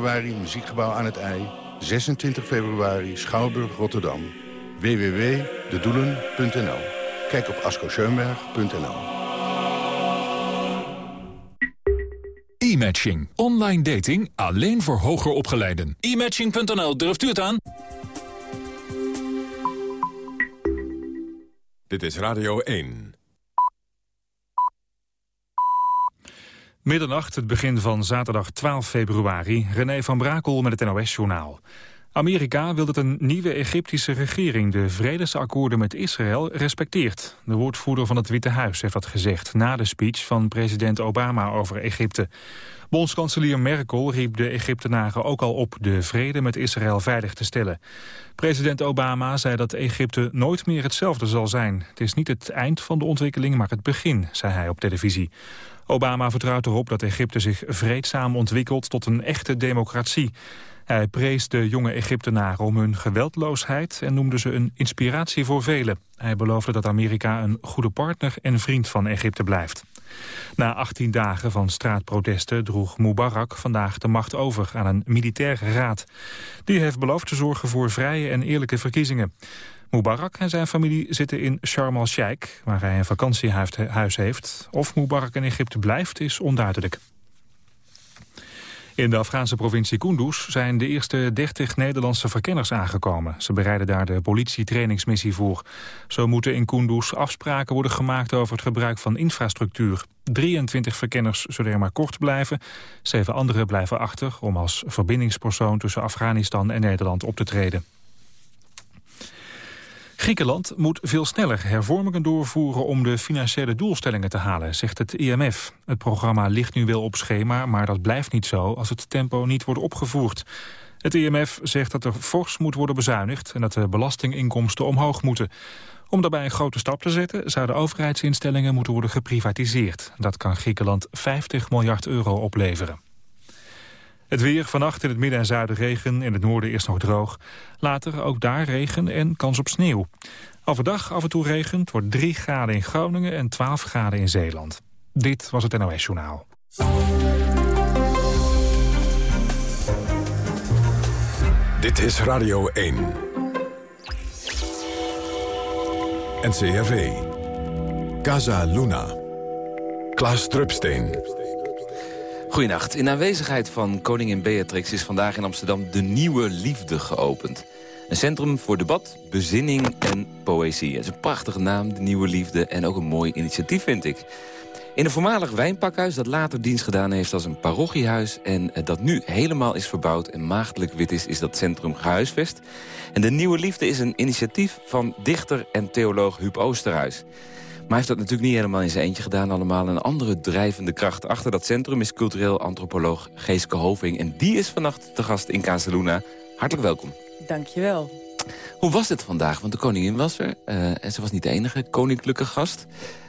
februari Muziekgebouw aan het IJ. 26 februari Schouwburg Rotterdam. www.dedoelen.nl Kijk op ascoscheunberg.nl E-matching. Online dating alleen voor hoger opgeleiden. E-matching.nl, durft u het aan? Dit is Radio 1. Middernacht, het begin van zaterdag 12 februari. René van Brakel met het NOS-journaal. Amerika wil dat een nieuwe Egyptische regering de vredesakkoorden met Israël respecteert. De woordvoerder van het Witte Huis heeft dat gezegd na de speech van president Obama over Egypte. Bondskanselier Merkel riep de Egyptenaren ook al op de vrede met Israël veilig te stellen. President Obama zei dat Egypte nooit meer hetzelfde zal zijn. Het is niet het eind van de ontwikkeling, maar het begin, zei hij op televisie. Obama vertrouwt erop dat Egypte zich vreedzaam ontwikkelt tot een echte democratie. Hij prees de jonge Egyptenaren om hun geweldloosheid en noemde ze een inspiratie voor velen. Hij beloofde dat Amerika een goede partner en vriend van Egypte blijft. Na 18 dagen van straatprotesten droeg Mubarak vandaag de macht over aan een militaire raad. Die heeft beloofd te zorgen voor vrije en eerlijke verkiezingen. Mubarak en zijn familie zitten in Sharm el-Sheikh, waar hij een vakantiehuis heeft. Of Mubarak in Egypte blijft, is onduidelijk. In de Afghaanse provincie Kunduz zijn de eerste 30 Nederlandse verkenners aangekomen. Ze bereiden daar de politietrainingsmissie voor. Zo moeten in Kunduz afspraken worden gemaakt over het gebruik van infrastructuur. 23 verkenners zullen er maar kort blijven. Zeven anderen blijven achter om als verbindingspersoon tussen Afghanistan en Nederland op te treden. Griekenland moet veel sneller hervormingen doorvoeren om de financiële doelstellingen te halen, zegt het IMF. Het programma ligt nu wel op schema, maar dat blijft niet zo als het tempo niet wordt opgevoerd. Het IMF zegt dat er fors moet worden bezuinigd en dat de belastinginkomsten omhoog moeten. Om daarbij een grote stap te zetten zouden overheidsinstellingen moeten worden geprivatiseerd. Dat kan Griekenland 50 miljard euro opleveren. Het weer, vannacht in het midden en zuiden regen, in het noorden eerst nog droog. Later ook daar regen en kans op sneeuw. Overdag af en toe regen, het wordt 3 graden in Groningen en 12 graden in Zeeland. Dit was het NOS Journaal. Dit is Radio 1. NCRV. Casa Luna. Klaas Drupsteen. Goedenacht. In aanwezigheid van koningin Beatrix is vandaag in Amsterdam de Nieuwe Liefde geopend. Een centrum voor debat, bezinning en poëzie. Het is een prachtige naam, de Nieuwe Liefde, en ook een mooi initiatief vind ik. In een voormalig wijnpakhuis dat later dienst gedaan heeft als een parochiehuis... en dat nu helemaal is verbouwd en maagdelijk wit is, is dat centrum gehuisvest. En de Nieuwe Liefde is een initiatief van dichter en theoloog Huub Oosterhuis. Maar hij heeft dat natuurlijk niet helemaal in zijn eentje gedaan allemaal. Een andere drijvende kracht achter dat centrum is cultureel antropoloog Geeske Hoving. En die is vannacht te gast in Casaluna. Hartelijk welkom. Dankjewel. Hoe was het vandaag? Want de koningin was er. Uh, en ze was niet de enige koninklijke gast.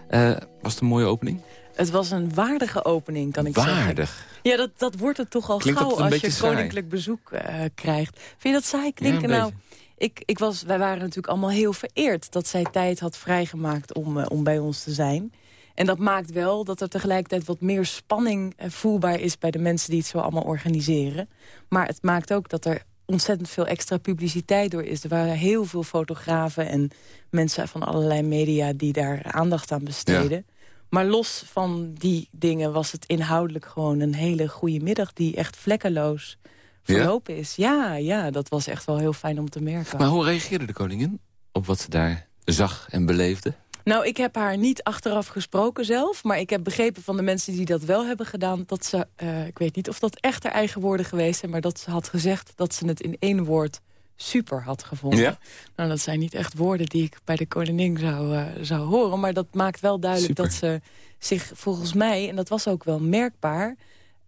Uh, was het een mooie opening? Het was een waardige opening, kan ik Waardig. zeggen. Waardig? Ja, dat, dat wordt het toch al Klinkt gauw als je saai? koninklijk bezoek uh, krijgt. Vind je dat saai klinken? Ja, nou, ik, ik was, wij waren natuurlijk allemaal heel vereerd dat zij tijd had vrijgemaakt om, uh, om bij ons te zijn. En dat maakt wel dat er tegelijkertijd wat meer spanning uh, voelbaar is... bij de mensen die het zo allemaal organiseren. Maar het maakt ook dat er ontzettend veel extra publiciteit door is. Er waren heel veel fotografen en mensen van allerlei media... die daar aandacht aan besteden. Ja. Maar los van die dingen was het inhoudelijk gewoon een hele goede middag... die echt vlekkeloos verlopen ja? is. Ja, ja, dat was echt wel heel fijn om te merken. Maar hoe reageerde de koningin op wat ze daar zag en beleefde? Nou, ik heb haar niet achteraf gesproken zelf... maar ik heb begrepen van de mensen die dat wel hebben gedaan... dat ze, uh, ik weet niet of dat echt haar eigen woorden geweest zijn... maar dat ze had gezegd dat ze het in één woord super had gevonden. Ja? Nou, dat zijn niet echt woorden die ik bij de koningin zou, uh, zou horen... maar dat maakt wel duidelijk super. dat ze zich volgens mij... en dat was ook wel merkbaar...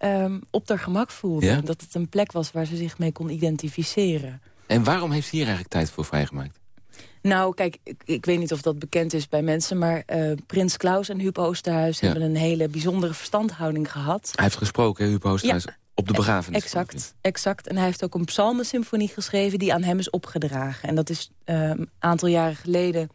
Um, op haar gemak voelde. Ja? Dat het een plek was waar ze zich mee kon identificeren. En waarom heeft ze hier eigenlijk tijd voor vrijgemaakt? Nou, kijk, ik, ik, weet niet of dat bekend is bij mensen... maar uh, Prins Klaus en Huub Oosterhuis ja. hebben een hele bijzondere verstandhouding gehad. Hij heeft gesproken, Huub Oosterhuis, ja. op de begrafenis. Exact, exact. En hij heeft ook een psalmensymfonie geschreven... die aan hem is opgedragen. En dat is uh, een aantal jaren geleden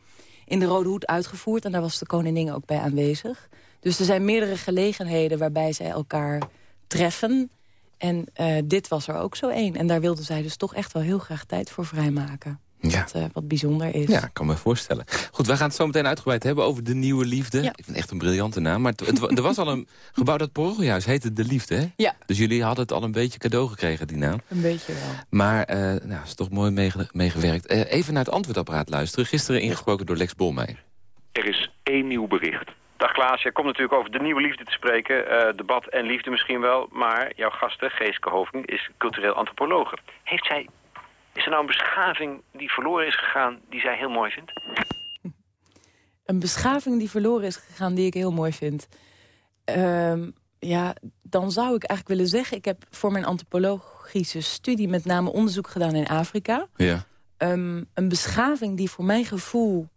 in de Rode Hoed uitgevoerd... en daar was de koningin ook bij aanwezig. Dus er zijn meerdere gelegenheden waarbij zij elkaar treffen... En uh, dit was er ook zo één. En daar wilden zij dus toch echt wel heel graag tijd voor vrijmaken. Ja. Wat, uh, wat bijzonder is. Ja, ik kan me voorstellen. Goed, wij gaan het zo meteen uitgebreid hebben over de Nieuwe Liefde. Ja. Ik vind het echt een briljante naam. Maar het, het, er was al een gebouw, dat parochiehuis heette De Liefde, hè? Ja. Dus jullie hadden het al een beetje cadeau gekregen, die naam. Een beetje wel. Maar, uh, nou, is toch mooi meegewerkt. Mee even naar het antwoordapparaat luisteren. Gisteren ingesproken door Lex Bolmeijer. Er is één nieuw bericht. Dag Klaas, je komt natuurlijk over de nieuwe liefde te spreken. Uh, debat en liefde misschien wel. Maar jouw gasten, Geeske Hoving, is cultureel antropologe. Heeft zij, is er nou een beschaving die verloren is gegaan... die zij heel mooi vindt? Een beschaving die verloren is gegaan die ik heel mooi vind? Uh, ja, dan zou ik eigenlijk willen zeggen... ik heb voor mijn antropologische studie met name onderzoek gedaan in Afrika. Ja. Um, een beschaving die voor mijn gevoel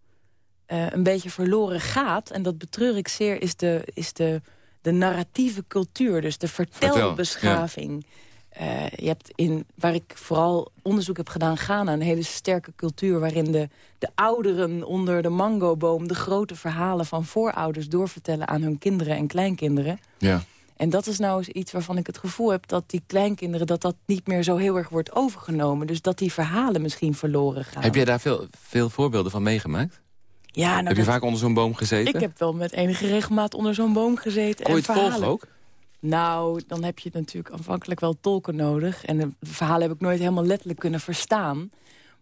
uh, een beetje verloren gaat... en dat betreur ik zeer, is de, is de, de narratieve cultuur. Dus de vertelbeschaving. Vertel, ja. uh, je hebt in, waar ik vooral onderzoek heb gedaan, Ghana... een hele sterke cultuur waarin de, de ouderen onder de mangoboom... de grote verhalen van voorouders doorvertellen aan hun kinderen en kleinkinderen. Ja. En dat is nou eens iets waarvan ik het gevoel heb... dat die kleinkinderen dat dat niet meer zo heel erg wordt overgenomen. Dus dat die verhalen misschien verloren gaan. Heb jij daar veel, veel voorbeelden van meegemaakt? Ja, nou heb je vaak onder zo'n boom gezeten? Ik heb wel met enige regelmaat onder zo'n boom gezeten. Kon je en het volgen ook? Nou, dan heb je natuurlijk aanvankelijk wel tolken nodig. En de verhalen heb ik nooit helemaal letterlijk kunnen verstaan.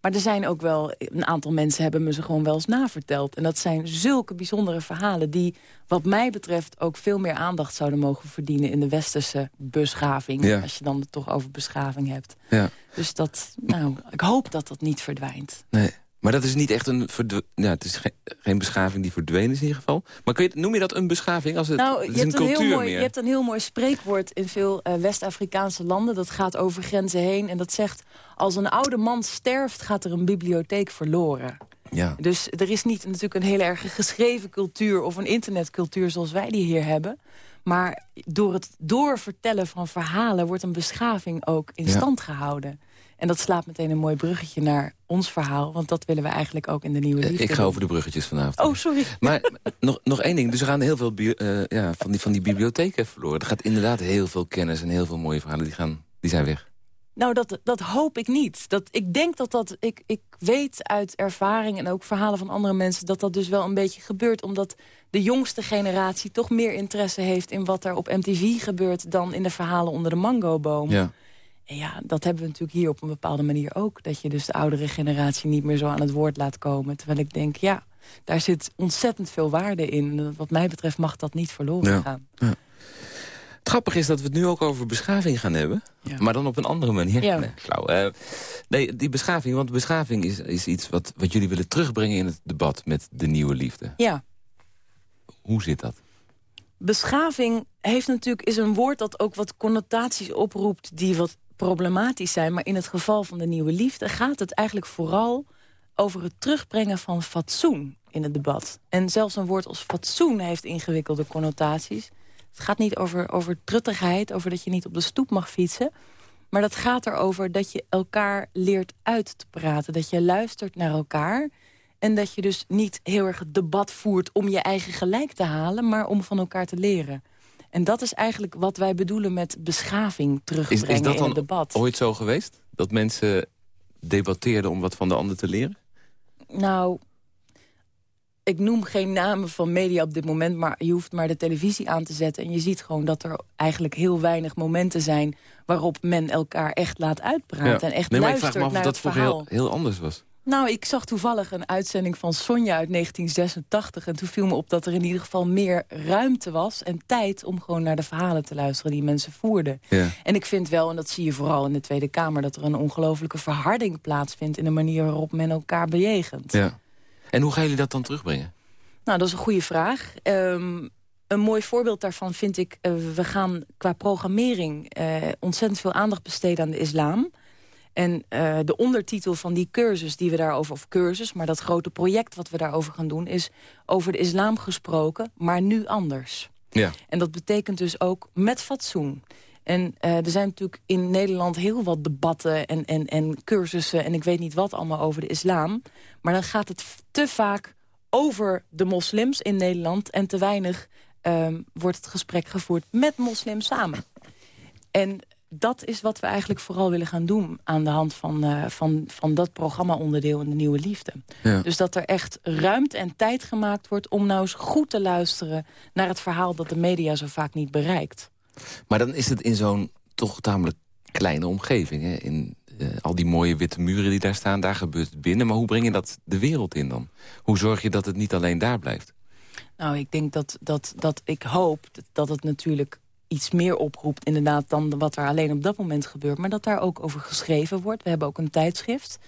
Maar er zijn ook wel, een aantal mensen hebben me ze gewoon wel eens naverteld. En dat zijn zulke bijzondere verhalen die, wat mij betreft... ook veel meer aandacht zouden mogen verdienen in de westerse beschaving. Ja. Als je dan het toch over beschaving hebt. Ja. Dus dat, nou, ik hoop dat dat niet verdwijnt. Nee. Maar dat is niet echt een... Ja, het is geen, geen beschaving die verdwenen is in ieder geval. Maar kun je, noem je dat een beschaving? Als het, nou, het je, is hebt een heel mooi, meer. je hebt een heel mooi spreekwoord in veel uh, West-Afrikaanse landen. Dat gaat over grenzen heen. En dat zegt, als een oude man sterft, gaat er een bibliotheek verloren. Ja. Dus er is niet natuurlijk een hele erg geschreven cultuur... of een internetcultuur zoals wij die hier hebben. Maar door het doorvertellen van verhalen... wordt een beschaving ook in Ja. stand gehouden. En dat slaat meteen een mooi bruggetje naar ons verhaal. Want dat willen we eigenlijk ook in de Nieuwe Eh, Liefde Ik ga over de bruggetjes vanavond. Oh, sorry. Maar nog, nog één ding. Dus er gaan heel veel eh, ja, van, die, van die bibliotheken verloren. Er gaat inderdaad heel veel kennis en heel veel mooie verhalen. Die, gaan, die zijn weg. Nou, dat, dat hoop ik niet. Dat, ik denk dat dat... Ik, ik weet uit ervaring en ook verhalen van andere mensen... dat dat dus wel een beetje gebeurt. Omdat de jongste generatie toch meer interesse heeft... in wat er op MTV gebeurt... dan in de verhalen onder de mangoboom. Ja. En ja, dat hebben we natuurlijk hier op een bepaalde manier ook. Dat je dus de oudere generatie niet meer zo aan het woord laat komen. Terwijl ik denk, ja, daar zit ontzettend veel waarde in. Wat mij betreft mag dat niet verloren Ja. gaan. Het grappige is dat we het nu ook over beschaving gaan hebben. Ja. Maar dan op een andere manier. Ja. Nee, flauw. Eh, nee, die beschaving, want beschaving is, is iets wat, wat jullie willen terugbrengen in het debat met de nieuwe liefde. Ja, Hoe zit dat? beschaving heeft natuurlijk, is een woord dat ook wat connotaties oproept... die wat problematisch zijn. Maar in het geval van de nieuwe liefde gaat het eigenlijk vooral... over het terugbrengen van fatsoen in het debat. En zelfs een woord als fatsoen heeft ingewikkelde connotaties. Het gaat niet over, over truttigheid, over dat je niet op de stoep mag fietsen... maar dat gaat erover dat je elkaar leert uit te praten. Dat je luistert naar elkaar... En dat je dus niet heel erg het debat voert om je eigen gelijk te halen... maar om van elkaar te leren. En dat is eigenlijk wat wij bedoelen met beschaving Is, terugbrengen is dat in het debat. ooit zo geweest? Dat mensen debatteerden om wat van de ander te leren? Nou, ik noem geen namen van media op dit moment... maar je hoeft maar de televisie aan te zetten... en je ziet gewoon dat er eigenlijk heel weinig momenten zijn... waarop men elkaar echt laat uitpraten en echt nee, maar ik luistert vraag me af of dat vroeger verhaal. heel, heel anders was. Nou, ik zag toevallig een uitzending van Sonja uit 1986... en toen viel me op dat er in ieder geval meer ruimte was... en tijd om gewoon naar de verhalen te luisteren die mensen voerden. Ja. En ik vind wel, en dat zie je vooral in de Tweede Kamer... dat er een ongelofelijke verharding plaatsvindt... in de manier waarop men elkaar bejegent. Ja. En hoe gaan jullie dat dan terugbrengen? Nou, dat is een goede vraag. Ehm, een mooi voorbeeld daarvan vind ik... eh, we gaan qua programmering eh, ontzettend veel aandacht besteden aan de islam... En eh, de ondertitel van die cursus die we daarover, of cursus, maar dat grote project wat we daarover gaan doen, is over de islam gesproken, maar nu anders. Ja. En dat betekent dus ook met fatsoen. En eh, er zijn natuurlijk in Nederland heel wat debatten en, en, en cursussen... en ik weet niet wat allemaal over de islam. Maar dan gaat het te vaak over de moslims in Nederland... en te weinig ehm, wordt het gesprek gevoerd met moslims samen. En dat is wat we eigenlijk vooral willen gaan doen... aan de hand van, uh, van, van dat programma-onderdeel in de Nieuwe Liefde. Ja. Dus dat er echt ruimte en tijd gemaakt wordt... om nou eens goed te luisteren naar het verhaal... dat de media zo vaak niet bereikt. Maar dan is het in zo'n toch tamelijk kleine omgeving. Hè? In uh, al die mooie witte muren die daar staan, daar gebeurt het binnen. Maar hoe breng je dat de wereld in dan? Hoe zorg je dat het niet alleen daar blijft? Nou, ik denk dat, dat, dat ik hoop dat het natuurlijk iets meer oproept inderdaad dan wat er alleen op dat moment gebeurt. Maar dat daar ook over geschreven wordt. We hebben ook een tijdschrift,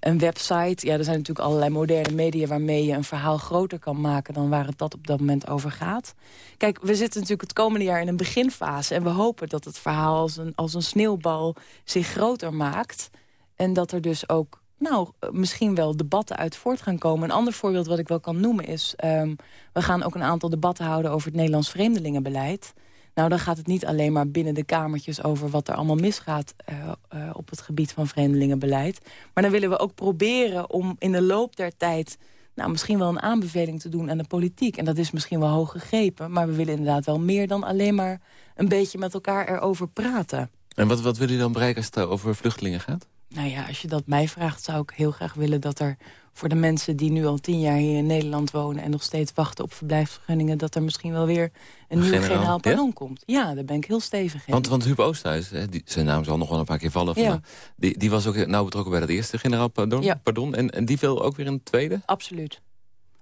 een website. Ja, er zijn natuurlijk allerlei moderne media waarmee je een verhaal groter kan maken dan waar het dat op dat moment over gaat. Kijk, we zitten natuurlijk het komende jaar in een beginfase. En we hopen dat het verhaal als een, als een sneeuwbal zich groter maakt. En dat er dus ook nou, misschien wel debatten uit voort gaan komen. Een ander voorbeeld wat ik wel kan noemen is... Um, we gaan ook een aantal debatten houden over het Nederlands vreemdelingenbeleid. Nou, dan gaat het niet alleen maar binnen de kamertjes over wat er allemaal misgaat uh, uh, op het gebied van vreemdelingenbeleid. Maar dan willen we ook proberen om in de loop der tijd nou, misschien wel een aanbeveling te doen aan de politiek. En dat is misschien wel hoog gegrepen, maar we willen inderdaad wel meer dan alleen maar een beetje met elkaar erover praten. En wat, wat willen jullie dan bereiken als het over vluchtelingen gaat? Nou ja, als je dat mij vraagt, zou ik heel graag willen dat er voor de mensen die nu al tien jaar hier in Nederland wonen... en nog steeds wachten op verblijfsvergunningen... dat er misschien wel weer een, nieuwe generaal pardon komt. Ja, daar ben ik heel stevig in. Want, want Huub Oosthuis, hè, die, zijn naam zal nog wel een paar keer vallen... Ja. die, die was ook nauw betrokken bij dat eerste generaal pardon. Ja. pardon en, en die wil ook weer een tweede? Absoluut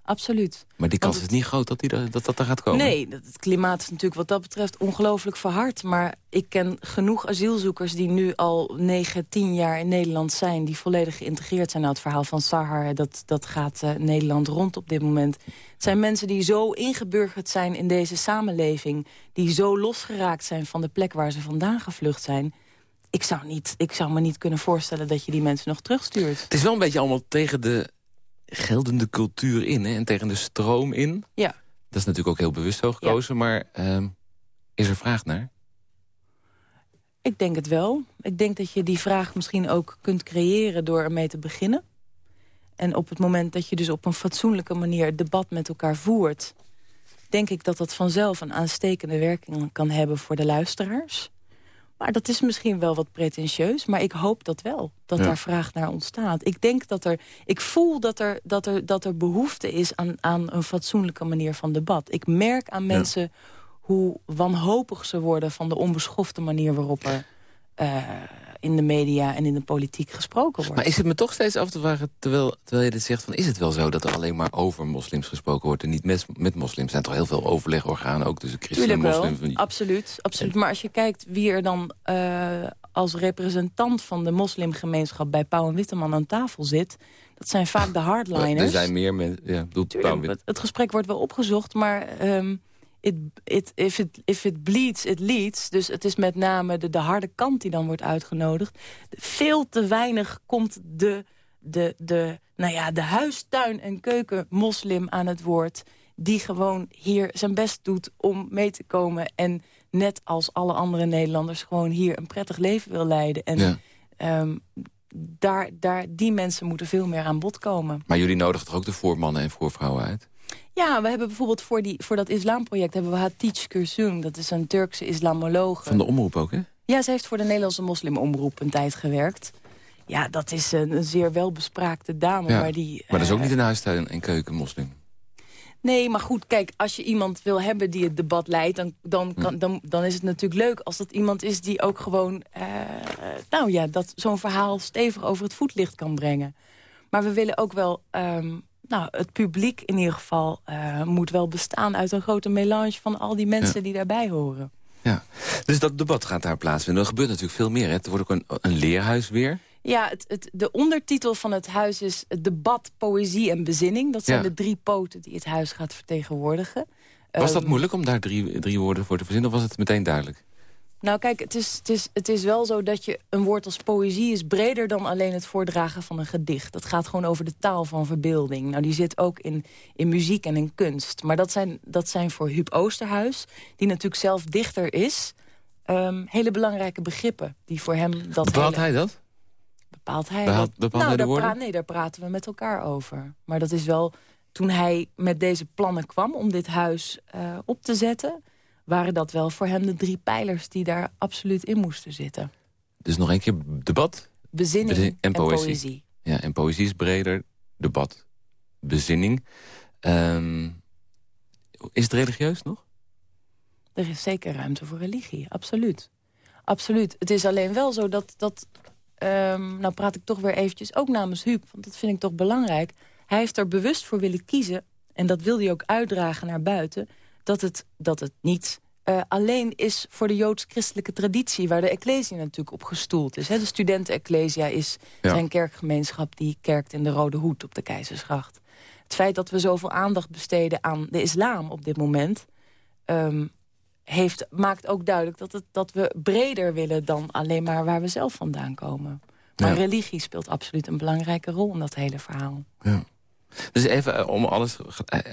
absoluut. Maar die kans is niet groot dat, die dat dat er gaat komen? Nee, het klimaat is natuurlijk wat dat betreft ongelooflijk verhard. Maar ik ken genoeg asielzoekers die nu al 9, 10 jaar in Nederland zijn... die volledig geïntegreerd zijn. Nou, het verhaal van Sahar, dat, dat gaat uh, Nederland rond op dit moment. Het zijn mensen die zo ingeburgerd zijn in deze samenleving... die zo losgeraakt zijn van de plek waar ze vandaan gevlucht zijn ik zou, niet, ik zou me niet kunnen voorstellen dat je die mensen nog terugstuurt. Het is wel een beetje allemaal tegen de geldende cultuur in hè, en tegen de stroom in. Ja. Dat is natuurlijk ook heel bewust zo gekozen, maar uh, is er vraag naar? Ik denk het wel. Ik denk dat je die vraag misschien ook kunt creëren door ermee te beginnen. En op het moment dat je dus op een fatsoenlijke manier het debat met elkaar voert... denk ik dat dat vanzelf een aanstekende werking kan hebben voor de luisteraars. Maar dat is misschien wel wat pretentieus. Maar ik hoop dat wel, dat daar vraag naar ontstaat. Ik denk dat er, ik voel dat er, dat er, dat er behoefte is aan, aan een fatsoenlijke manier van debat. Ik merk aan mensen hoe wanhopig ze worden van de onbeschofte manier waarop er... Uh, in de media en in de politiek gesproken wordt. Maar is het me toch steeds af te vragen, terwijl, terwijl je dit zegt... van is het wel zo dat er alleen maar over moslims gesproken wordt... en niet met, met moslims? Er zijn toch heel veel overlegorganen, ook tussen christenen en moslims? Wel, absoluut, absoluut. Maar als je kijkt wie er dan uh, als representant... van de moslimgemeenschap bij Pauw en Witteman aan tafel zit... dat zijn vaak de hardliners. Er zijn meer mensen, ja, Tuurlijk, het, het gesprek wordt wel opgezocht, maar... Um, it, it, if, it, if it bleeds, it leads. Dus het is met name de, de harde kant die dan wordt uitgenodigd. Veel te weinig komt de, de, de, nou ja, de huistuin- en keukenmoslim aan het woord... die gewoon hier zijn best doet om mee te komen... en net als alle andere Nederlanders gewoon hier een prettig leven wil leiden. En ehm, daar, daar, die mensen moeten veel meer aan bod komen. Maar jullie nodigen toch ook de voormannen en voorvrouwen uit? Ja, we hebben bijvoorbeeld voor, die, voor dat islamproject hebben we Hatice Kursum. Dat is een Turkse islamoloog. Van de omroep ook, hè? Ja, ze heeft voor de Nederlandse moslimomroep een tijd gewerkt. Ja, dat is een, een zeer welbespraakte dame. maar, die, maar dat is ook eh, niet een huistuin- en keukenmoslim. Nee, maar goed, kijk, als je iemand wil hebben die het debat leidt... dan, dan, kan, dan, dan is het natuurlijk leuk als dat iemand is die ook gewoon... Uh, nou ja, dat zo'n verhaal stevig over het voetlicht kan brengen. Maar we willen ook wel um, nou, het publiek in ieder geval uh, moet wel bestaan uit een grote melange van al die mensen die daarbij horen. Ja, dus dat debat gaat daar plaatsvinden. Er gebeurt natuurlijk veel meer. Hè? Er wordt ook een, een leerhuis weer. Ja, het, het, de ondertitel van het huis is debat, poëzie en bezinning. Dat zijn de drie poten die het huis gaat vertegenwoordigen. Was dat ehm, moeilijk om daar drie, drie woorden voor te verzinnen? Of was het meteen duidelijk? Nou kijk, het is, het, is, het is wel zo dat je een woord als poëzie is breder dan alleen het voordragen van een gedicht. Dat gaat gewoon over de taal van verbeelding. Nou, die zit ook in, in muziek en in kunst. Maar dat zijn, dat zijn voor Huub Oosterhuis, die natuurlijk zelf dichter is... Um, hele belangrijke begrippen die voor hem... Dat bepaalt hij dat? Bepaalt hij Behaalt, dat? Bepaalt nou, hij de woorden? nee, daar praten we met elkaar over. Maar dat is wel toen hij met deze plannen kwam om dit huis uh, op te zetten waren dat wel voor hem de drie pijlers die daar absoluut in moesten zitten. Dus nog een keer debat Bezinning Bezin- en, en poëzie. poëzie. ja, en poëzie is breder, debat, bezinning. Ehm, is het religieus nog? Er is zeker ruimte voor religie, absoluut. Absoluut. Het is alleen wel zo dat... dat ehm, nou praat ik toch weer eventjes ook namens Huub, want dat vind ik toch belangrijk. Hij heeft er bewust voor willen kiezen, en dat wil hij ook uitdragen naar buiten... dat het, dat het niet eh, alleen is voor de joods-christelijke traditie... waar de Ecclesia natuurlijk op gestoeld is. Hè. De studenten-Ecclesia is Ja. zijn kerkgemeenschap... die kerkt in de Rode Hoed op de Keizersgracht. Het feit dat we zoveel aandacht besteden aan de islam op dit moment... ehm, heeft, maakt ook duidelijk dat, het, dat we breder willen... dan alleen maar waar we zelf vandaan komen. Maar Ja. religie speelt absoluut een belangrijke rol in dat hele verhaal. Ja. Dus even eh, om alles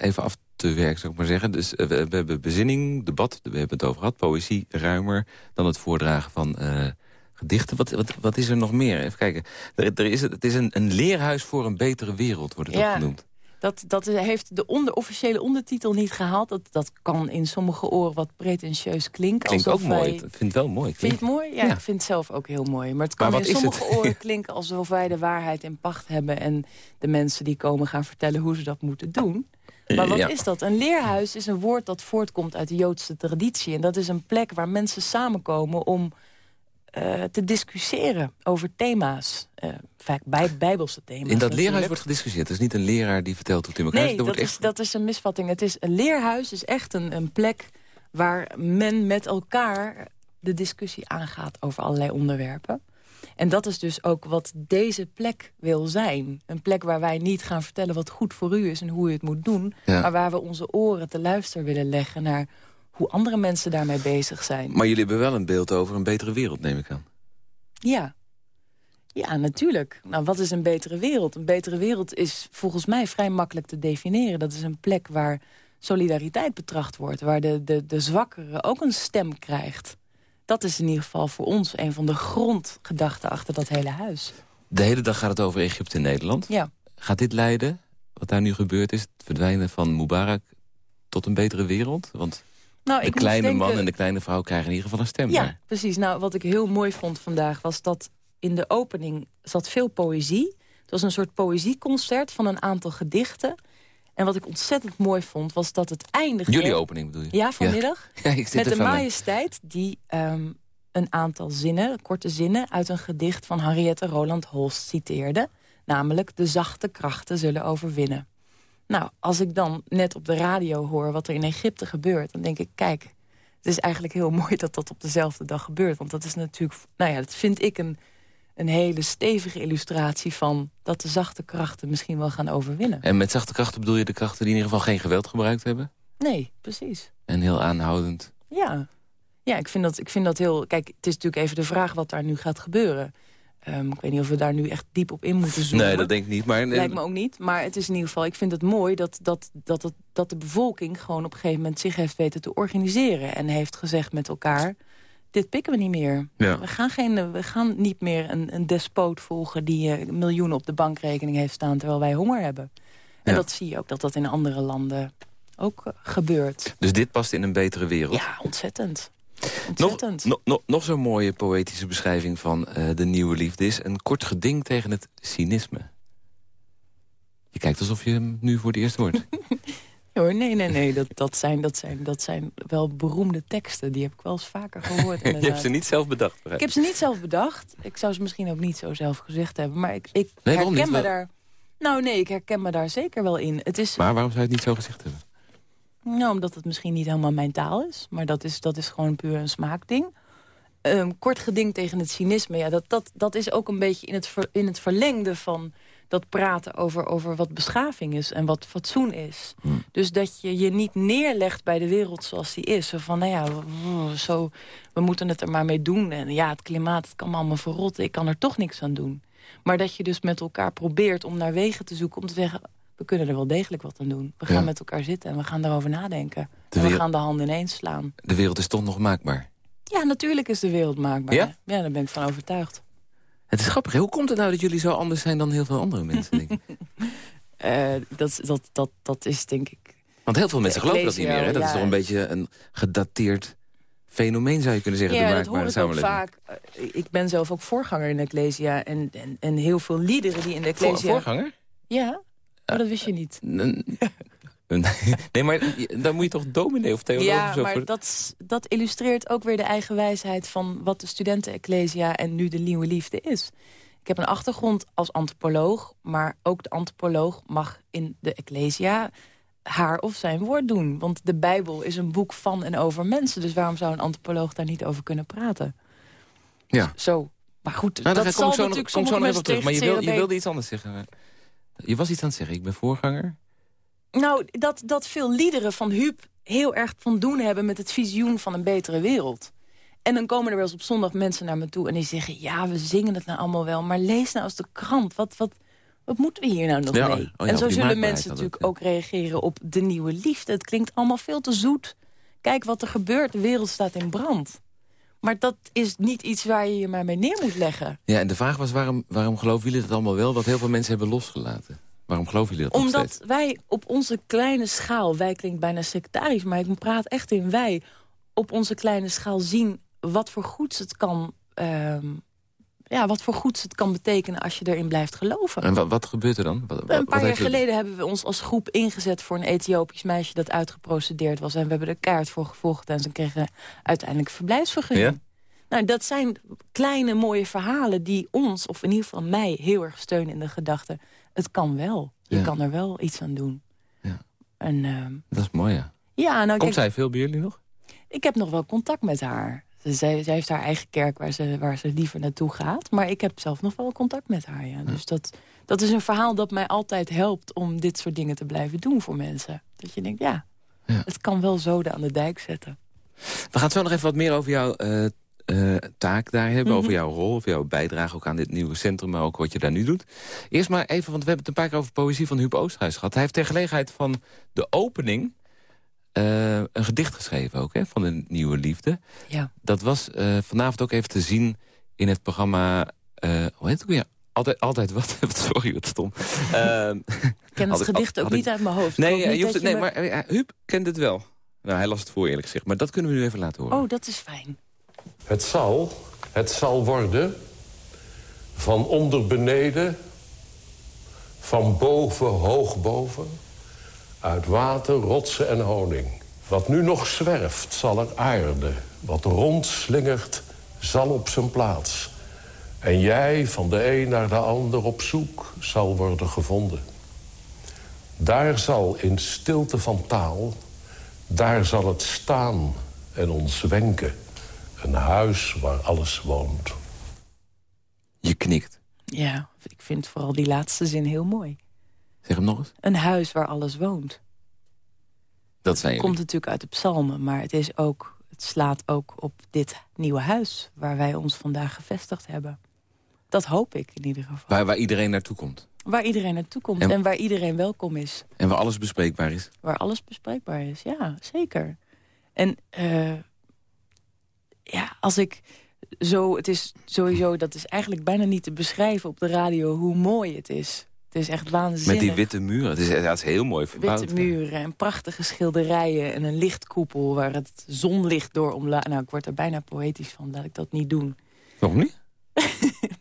even af te werken, zou ik maar zeggen. Dus eh, we, we hebben bezinning, debat, we hebben het over gehad. Poëzie, ruimer. Dan het voordragen van eh, gedichten. Wat, wat, wat is er nog meer? Even kijken. Er, er is, het is een, een leerhuis voor een betere wereld, wordt het Ja. ook genoemd. Dat, dat heeft de onder, officiële ondertitel niet gehaald. Dat, dat kan in sommige oren wat pretentieus klinken. Klinkt ook mooi. Ik vind het wel mooi. Vind je het mooi? Ja, Ja. ik vind het zelf ook heel mooi. Maar het kan Maar in sommige het? oren klinken alsof wij de waarheid in pacht hebben... en de mensen die komen gaan vertellen hoe ze dat moeten doen. Maar wat Ja. is dat? Een leerhuis is een woord dat voortkomt uit de Joodse traditie. En dat is een plek waar mensen samenkomen om eh, te discussiëren over thema's. eh, vaak bij, bijbelse thema's In dat leerhuis wordt gediscussieerd. Het is niet een leraar die vertelt hoe het in elkaar Nee, zit. Er dat is, echt... dat is een misvatting. Het is een leerhuis is echt een, een plek waar men met elkaar de discussie aangaat over allerlei onderwerpen. En dat is dus ook wat deze plek wil zijn. Een plek waar wij niet gaan vertellen wat goed voor u is en hoe u het moet doen. Ja. Maar waar we onze oren te luisteren willen leggen naar hoe andere mensen daarmee bezig zijn. Maar jullie hebben wel een beeld over een betere wereld, neem ik aan. Ja. Ja, natuurlijk. Nou, wat is een betere wereld? Een betere wereld is volgens mij vrij makkelijk te definiëren. Dat is een plek waar solidariteit betracht wordt. Waar de, de, de zwakkere ook een stem krijgt. Dat is in ieder geval voor ons een van de grondgedachten achter dat hele huis. De hele dag gaat het over Egypte en Nederland. Ja. Gaat dit leiden, wat daar nu gebeurd is... het verdwijnen van Mubarak tot een betere wereld? Want Nou, de ik kleine denken- man en de kleine vrouw krijgen in ieder geval een stem. Ja, precies. Nou, wat ik heel mooi vond vandaag was dat in de opening zat veel poëzie. Het was een soort poëzieconcert van een aantal gedichten. En wat ik ontzettend mooi vond, was dat het eindigde... Jullie opening bedoel je? Ja, vanmiddag. Ja, ik zit Met de majesteit die ehm, een aantal zinnen, korte zinnen... uit een gedicht van Henriette Roland Holst citeerde. Namelijk, de zachte krachten zullen overwinnen. Nou, als ik dan net op de radio hoor wat er in Egypte gebeurt... dan denk ik, kijk, het is eigenlijk heel mooi dat dat op dezelfde dag gebeurt. Want dat is natuurlijk, nou ja, dat vind ik een, een hele stevige illustratie van... dat de zachte krachten misschien wel gaan overwinnen. En met zachte krachten bedoel je de krachten die in ieder geval geen geweld gebruikt hebben? Nee, precies. En heel aanhoudend. Ja, ja ik, vind dat, ik vind dat heel... Kijk, het is natuurlijk even de vraag wat daar nu gaat gebeuren. Ehm, ik weet niet of we daar nu echt diep op in moeten zoomen. Nee, dat denk ik niet. Maar Lijkt me ook niet. Maar het is in ieder geval, ik vind het mooi dat, dat, dat, het, dat de bevolking gewoon op een gegeven moment zich heeft weten te organiseren. En heeft gezegd met elkaar, dit pikken we niet meer. Ja. We, gaan geen, we gaan niet meer een, een despoot volgen die eh, miljoenen op de bankrekening heeft staan terwijl wij honger hebben. En Ja. dat zie je ook dat dat in andere landen ook eh, gebeurt. Dus dit past in een betere wereld. Ja, ontzettend. Nog, Ontzettend. nog, nog, nog zo'n mooie poëtische beschrijving van eh, de nieuwe liefde is... een kort geding tegen het cynisme. Je kijkt alsof je hem nu voor het eerst hoort. Hoor, nee, nee, nee. Dat, dat, zijn, dat, zijn, dat zijn wel beroemde teksten. Die heb ik wel eens vaker gehoord. je hebt inderdaad. ze niet zelf bedacht. Ik heb ze niet zelf bedacht. Ik zou ze misschien ook niet zo zelf gezegd hebben. Maar ik, ik Nee, herken me daar... Nou nee, ik herken me daar zeker wel in. Het is, Maar waarom zou je het niet zo gezegd hebben? Nou, omdat het misschien niet helemaal mijn taal is. Maar dat is, dat is gewoon puur een smaakding. Ehm, kort geding tegen het cynisme. Ja, dat, dat, dat is ook een beetje in het, ver- in het verlengde van dat praten over, over wat beschaving is en wat fatsoen is. Hmm. Dus dat je je niet neerlegt bij de wereld zoals die is. Zo van, nou ja, w- w- zo, we moeten het er maar mee doen. En ja, het klimaat het kan me allemaal verrotten. Ik kan er toch niks aan doen. Maar dat je dus met elkaar probeert om naar wegen te zoeken... om te zeggen, we kunnen er wel degelijk wat aan doen. We gaan Ja. met elkaar zitten en we gaan daarover nadenken. De en we gaan de handen ineens slaan. De wereld is toch nog maakbaar. Ja, natuurlijk is de wereld maakbaar. Ja? Ja, daar ben ik van overtuigd. Het is grappig. Hoe komt het nou dat jullie zo anders zijn dan heel veel andere mensen? Denk ik? Eh, dat, dat, dat, dat is denk ik... Want heel veel mensen geloven dat niet meer. Hè? Dat is toch een beetje een gedateerd fenomeen, zou je kunnen zeggen, Ja, de dat hoor ik ook vaak. Eh, Ik ben zelf ook voorganger in de Ecclesia. En, en, en heel veel liederen die in de Voor, Ecclesia... voorganger? Ja? Maar dat wist je niet. N- nee, maar dan moet je toch dominee of theoloog of Ja, zo... maar dat, dat illustreert ook weer de eigen wijsheid... van wat de studenten-ecclesia en nu de nieuwe liefde is. Ik heb een achtergrond als antropoloog... maar ook de antropoloog mag in de ecclesia haar of zijn woord doen. Want de Bijbel is een boek van en over mensen. Dus waarom zou een antropoloog daar niet over kunnen praten? Ja. Zo. Maar goed, Nou, dat zal natuurlijk sommige nog even terug. Maar je, je wilde iets anders zeggen. Je was iets aan het zeggen. Ik ben voorganger. Nou, dat, dat veel liederen van Huub heel erg van doen hebben... met het visioen van een betere wereld. En dan komen er wel eens op zondag mensen naar me toe... en die zeggen, ja, we zingen het nou allemaal wel... maar lees nou eens de krant. Wat, wat, wat moeten we hier nou nog Ja, mee? oh ja, en zo zullen mensen natuurlijk ook reageren op de nieuwe liefde. Het klinkt allemaal veel te zoet. Kijk wat er gebeurt, de wereld staat in brand. Maar dat is niet iets waar je je maar mee neer moet leggen. Ja, en de vraag was, waarom, waarom geloven jullie dat allemaal wel? Wat heel veel mensen hebben losgelaten. Waarom geloven jullie dat Omdat wij op onze kleine schaal, wij klinkt bijna sectarisch, maar ik praat echt in wij, op onze kleine schaal zien wat voor goeds het kan, ehm, ja, wat voor goeds het kan betekenen als je erin blijft geloven. En wat, wat gebeurt er dan? Wat, een paar jaar het- geleden hebben we ons als groep ingezet voor een Ethiopisch meisje dat uitgeprocedeerd was. En we hebben er kaart voor gevolgd en ze kregen uiteindelijk verblijfsvergunning. Ja? Nou, dat zijn kleine mooie verhalen die ons, of in ieder geval mij, heel erg steunen in de gedachte. Het kan wel. Je Ja. kan er wel iets aan doen. Ja. En ehm, Dat is mooi, ja. ja, nou Komt kijk, zij veel bij jullie nog? ik heb nog wel contact met haar. Ze- Zij, zij heeft haar eigen kerk waar ze, waar ze liever naartoe gaat. Maar ik heb zelf nog wel contact met haar, ja. Dus dat, dat is een verhaal dat mij altijd helpt om dit soort dingen te blijven doen voor mensen. Dat je denkt, ja, Ja. het kan wel zoden aan de dijk zetten. We gaan zo nog even wat meer over jouw eh, eh, taak daar hebben. Mhm. Over jouw rol, over jouw bijdrage ook aan dit nieuwe centrum. Maar ook wat je daar nu doet. Eerst maar even, want we hebben het een paar keer over poëzie van Huub Oosterhuis gehad. Hij heeft ter gelegenheid van de opening eh, een gedicht geschreven ook, hè, van de nieuwe liefde. Ja. Dat was eh, vanavond ook even te zien in het programma... eh, hoe heet het ook weer? Altijd, altijd wat? Sorry, wat stom. Ehm, Ik ken het Had ik- gedicht ook ik- niet uit mijn hoofd. Nee, je hoeft het, nee, maar eh, Huub kent het wel. Nou, hij las het voor eerlijk gezegd. Maar dat kunnen we nu even laten horen. Oh, dat is fijn. Het zal, het zal worden, van onder beneden, van boven hoog boven, uit water, rotsen en honing. Wat nu nog zwerft, zal er aarde, wat rondslingert, zal op zijn plaats. En jij van de een naar de ander op zoek zal worden gevonden. Daar zal in stilte van taal, daar zal het staan en ons wenken. Een huis waar alles woont. Je knikt. Ja, ik vind vooral die laatste zin heel mooi. Zeg hem nog eens. Een huis waar alles woont. Dat zijn komt natuurlijk uit de psalmen, maar het, is ook, het slaat ook op dit nieuwe huis... waar wij ons vandaag gevestigd hebben. Dat hoop ik in ieder geval. Waar, waar iedereen naartoe komt. Waar iedereen naartoe komt En- en, waar iedereen welkom is. En waar alles bespreekbaar is. Waar alles bespreekbaar is, ja, zeker. En eh, ja, als ik zo... Het is sowieso, dat is eigenlijk bijna niet te beschrijven op de radio... hoe mooi het is. Het is echt waanzinnig. Met die witte muren. Het is, het is heel mooi verbouwd. Witte muren en prachtige schilderijen en een lichtkoepel waar het zonlicht door omlaag... Nou, ik word er bijna poëtisch van, laat ik dat niet doen. Waarom niet?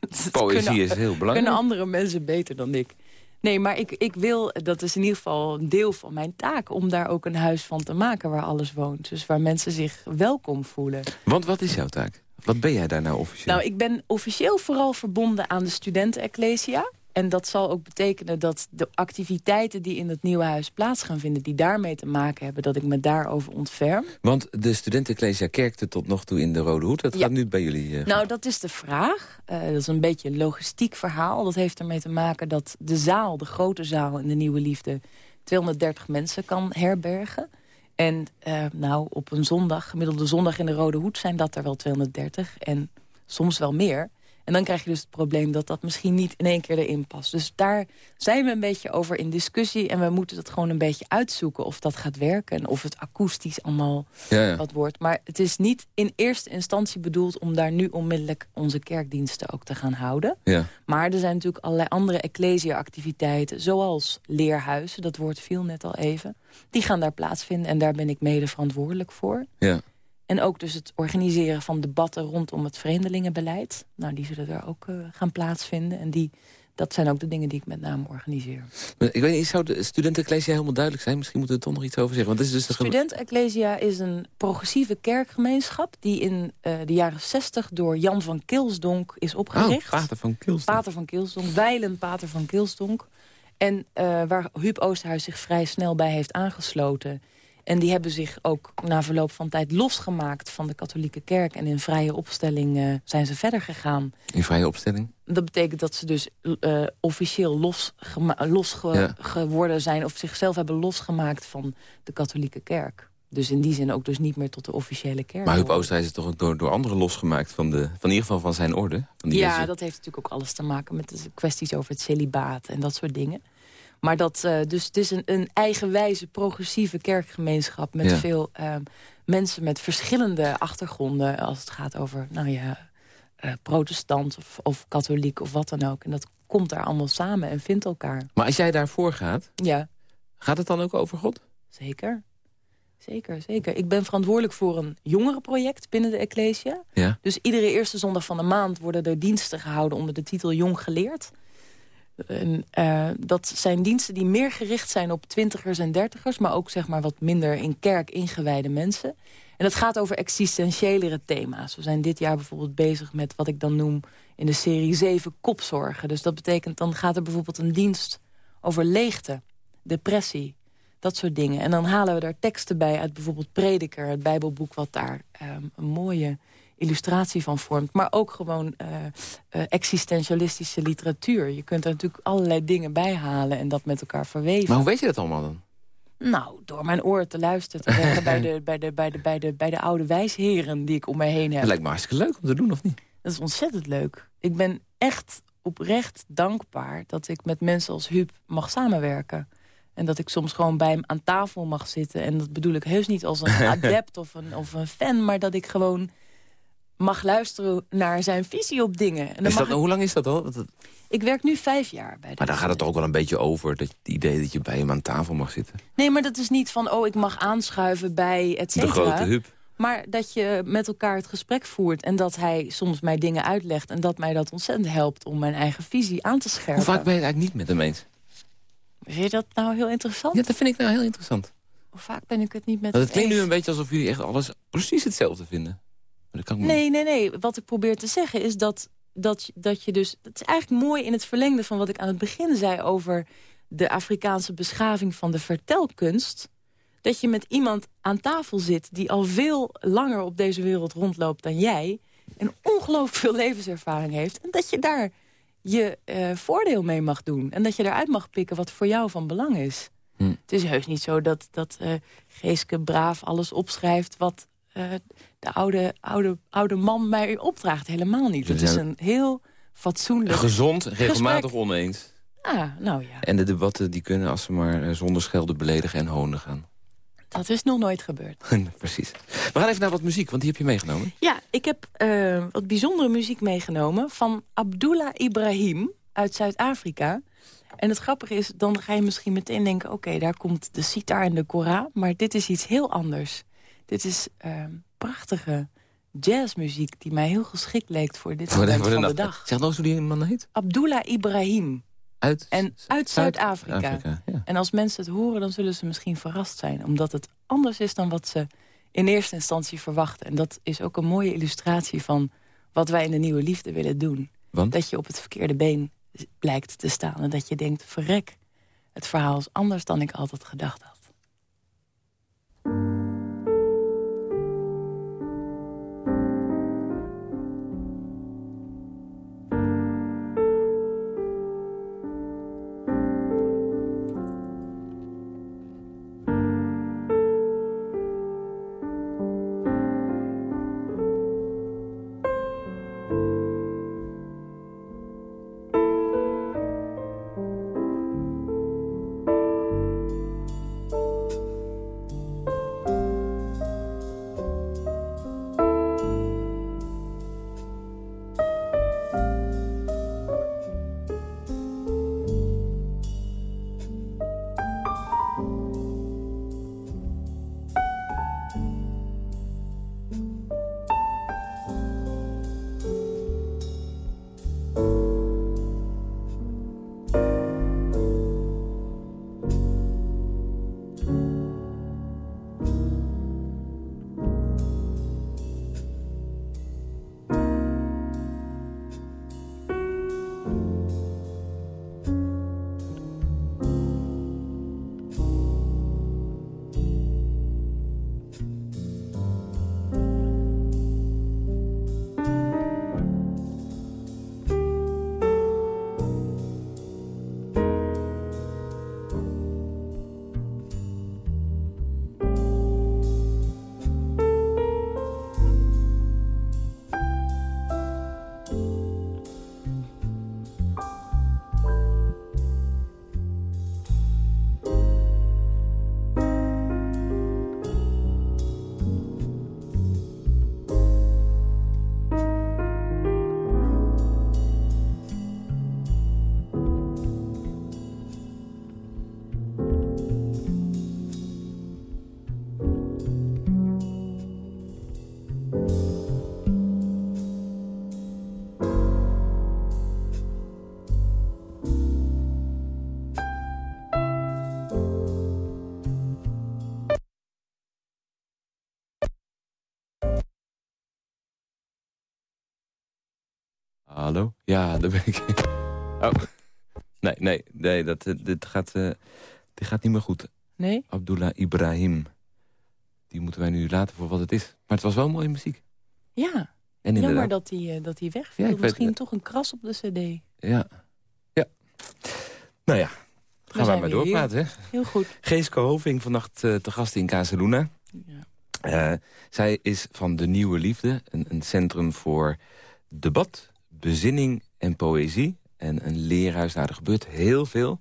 Dat Poëzie kunnen- is heel belangrijk. Kunnen andere mensen beter dan ik. Nee, maar ik, ik wil, dat is in ieder geval een deel van mijn taak... om daar ook een huis van te maken waar alles woont. Dus waar mensen zich welkom voelen. Want wat is jouw taak? Wat ben jij daar nou officieel? Nou, ik ben officieel vooral verbonden aan de studenten-ecclesia. En dat zal ook betekenen dat de activiteiten die in het nieuwe huis plaats gaan vinden... die daarmee te maken hebben, dat ik me daarover ontferm. Want de studentenclesia kerkte tot nog toe in de Rode Hoed. Dat Ja. gaat nu bij jullie... eh, Nou, dat is de vraag. Eh, dat is een beetje een logistiek verhaal. Dat heeft ermee te maken dat de zaal, de grote zaal in de Nieuwe Liefde... 230 mensen kan herbergen. En eh, nou, op een zondag, gemiddelde zondag in de Rode Hoed... zijn dat er wel 230 en soms wel meer. En dan krijg je dus het probleem dat dat misschien niet in één keer erin past. Dus daar zijn we een beetje over in discussie. En we moeten dat gewoon een beetje uitzoeken of dat gaat werken. En of het akoestisch allemaal Ja, ja. wat wordt. Maar het is niet in eerste instantie bedoeld om daar nu onmiddellijk onze kerkdiensten ook te gaan houden. Ja. Maar er zijn natuurlijk allerlei andere ecclesia-activiteiten... zoals leerhuizen, dat woord viel net al even. Die gaan daar plaatsvinden en daar ben ik mede verantwoordelijk voor. Ja. En ook dus het organiseren van debatten rondom het vreemdelingenbeleid. Nou, die zullen daar ook eh, gaan plaatsvinden. En die, dat zijn ook de dingen die ik met name organiseer. Maar Ik weet niet, zou de studentenecclesia helemaal duidelijk zijn? Misschien moeten we er toch nog iets over zeggen. Want het is dus de ge- Student Ecclesia is een progressieve kerkgemeenschap... die in eh, de jaren 60 door Jan van Kilsdonk is opgericht. Oh, pater van Kilston. Pater van Kilsdonk, wijlen Pater van Kilsdonk. En eh, waar Huub Oosterhuis zich vrij snel bij heeft aangesloten. En die hebben zich ook na verloop van tijd losgemaakt van de katholieke kerk. En in vrije opstelling eh, zijn ze verder gegaan. In vrije opstelling. Dat betekent dat ze dus eh, officieel los, los Ja. geworden zijn... of zichzelf hebben losgemaakt van de katholieke kerk. Dus in die zin ook dus niet meer tot de officiële kerk. Maar Huub. Oosterhuis is toch ook door, door anderen losgemaakt... Van, de, van in ieder geval van zijn orde? Van die Ja, mensen- dat heeft natuurlijk ook alles te maken met de kwesties over het celibaat en dat soort dingen. Maar dat, eh, dus het is een, een eigenwijze, progressieve kerkgemeenschap... met Ja. veel ehm, mensen met verschillende achtergronden... als het gaat over, nou ja, eh, protestant of, of katholiek of wat dan ook. En dat komt daar allemaal samen en vindt elkaar. Maar als jij daarvoor gaat, Ja, gaat het dan ook over God? zeker. Zeker, zeker. Ik ben verantwoordelijk voor een jongerenproject binnen de Ecclesia. Ja. Dus iedere eerste zondag van de maand worden er diensten gehouden onder de titel Jong Geleerd. En, eh, dat zijn diensten die meer gericht zijn op twintigers en dertigers... maar ook zeg maar, wat minder in kerk ingewijde mensen. En dat gaat over existentiëlere thema's. We zijn dit jaar bijvoorbeeld bezig met wat ik dan noem... in de serie zeven kopzorgen. Dus dat betekent, dan gaat er bijvoorbeeld een dienst over leegte, depressie... Dat soort dingen. En dan halen we daar teksten bij uit bijvoorbeeld Prediker, het Bijbelboek... wat daar ehm, een mooie illustratie van vormt. Maar ook gewoon eh, eh, existentialistische literatuur. Je kunt er natuurlijk allerlei dingen bij halen en dat met elkaar verweven. Maar hoe weet je dat allemaal dan? Nou, door mijn oren te luisteren te leggen bij, de, bij, de, bij, de, bij, de, bij de oude wijsheren die ik om mij heen heb. Dat lijkt me hartstikke leuk om te doen, of niet? Dat is ontzettend leuk. Ik ben echt oprecht dankbaar dat ik met mensen als Huub mag samenwerken. En dat ik soms gewoon bij hem aan tafel mag zitten. En dat bedoel ik heus niet als een adept of een, of een fan... maar dat ik gewoon mag luisteren naar zijn visie op dingen. En dan dat, hoe lang is dat al? Ik, werk nu vijf jaar bij de Maar dan gaat het toch ook wel een beetje over... Dat, het idee dat je bij hem aan tafel mag zitten. Nee, maar dat is niet van, oh, ik mag aanschuiven bij et De grote Huub. Maar dat je met elkaar het gesprek voert... en dat hij soms mij dingen uitlegt... en dat mij dat ontzettend helpt om mijn eigen visie aan te scherpen. Hoe vaak ben je het eigenlijk niet met hem eens? Vind je dat nou heel interessant? Ja, dat vind ik nou heel interessant. Hoe vaak ben ik het niet met Want het hem klinkt nu eens? een beetje alsof jullie echt alles precies hetzelfde vinden. Dat kan. Nee, nee, nee. Wat ik probeer te zeggen is dat, dat, dat je dus... Het is eigenlijk mooi in het verlengde van wat ik aan het begin zei... over de Afrikaanse beschaving van de vertelkunst... dat je met iemand aan tafel zit die al veel langer op deze wereld rondloopt dan jij... en ongelooflijk veel levenservaring heeft... en dat je daar je eh, voordeel mee mag doen. En dat je eruit mag pikken wat voor jou van belang is. Hm. Het is heus niet zo dat, dat eh, Geeske braaf alles opschrijft... wat de oude, oude, oude man mij opdraagt. Helemaal niet. Het is een heel fatsoenlijk... Gezond, regelmatig Gesprek. oneens. Ah, nou ja, En de debatten die kunnen als ze maar eh, zonder schelden beledigen en honen gaan. dat is nog nooit gebeurd. Precies. We gaan even naar wat muziek, want die heb je meegenomen. Ja, ik heb eh, wat bijzondere muziek meegenomen... van Abdullah Ibrahim uit Zuid-Afrika. En het grappige is, dan ga je misschien meteen denken... oké, daar komt de sitar en de kora, maar dit is iets heel anders. Dit is eh, prachtige jazzmuziek die mij heel geschikt leek... voor dit Voor de, moment de van de dag. Zeg nog eens hoe die man heet. Abdullah Ibrahim. Uit, En uit Zuid-Afrika. Zuid-Afrika, ja. En als mensen het horen, dan zullen ze misschien verrast zijn. Omdat het anders is dan wat ze in eerste instantie verwachten. En dat is ook een mooie illustratie van wat wij in de nieuwe liefde willen doen. Want? Dat je op het verkeerde been blijkt te staan. En dat je denkt, verrek, het verhaal is anders dan ik altijd gedacht had. Hallo? Ja, daar ben ik. Oh. Nee, nee, nee dat, eh, dit, gaat, uh, dit gaat niet meer goed. Nee? Abdullah Ibrahim. Die moeten wij nu laten voor wat het is. Maar het was wel mooie muziek. Ja. En Jammer dat hij, uh, dat wegviel. Ja, Misschien weet, toch een kras op de cd. Ja. Ja. Nou ja, gaan we maar doorpraten. Hè? Heel goed. Geeske Hoving, vannacht uh, te gast in Casaluna. Ja. Zij is van De Nieuwe Liefde, een, een centrum voor debat, bezinning en poëzie en een leerhuis. Nou, er gebeurt heel veel.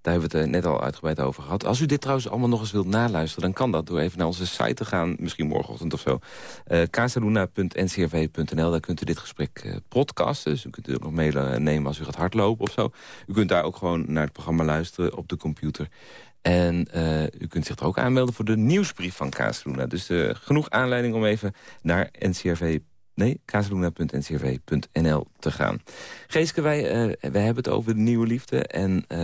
Daar hebben we het net al uitgebreid over gehad. Als u dit trouwens allemaal nog eens wilt naluisteren... dan kan dat door even naar onze site te gaan, misschien morgenochtend of zo. Uh, daar kunt u dit gesprek uh, podcasten. Dus u kunt het ook nog mailen nemen als u gaat hardlopen of zo. U kunt daar ook gewoon naar het programma luisteren op de computer. En u kunt zich er ook aanmelden voor de nieuwsbrief van Casaluna. Dus genoeg aanleiding om even naar ncrv.nl Nee, kazeluna.ncrv.nl te gaan. Geeske, wij, uh, wij hebben het over de nieuwe liefde. En uh,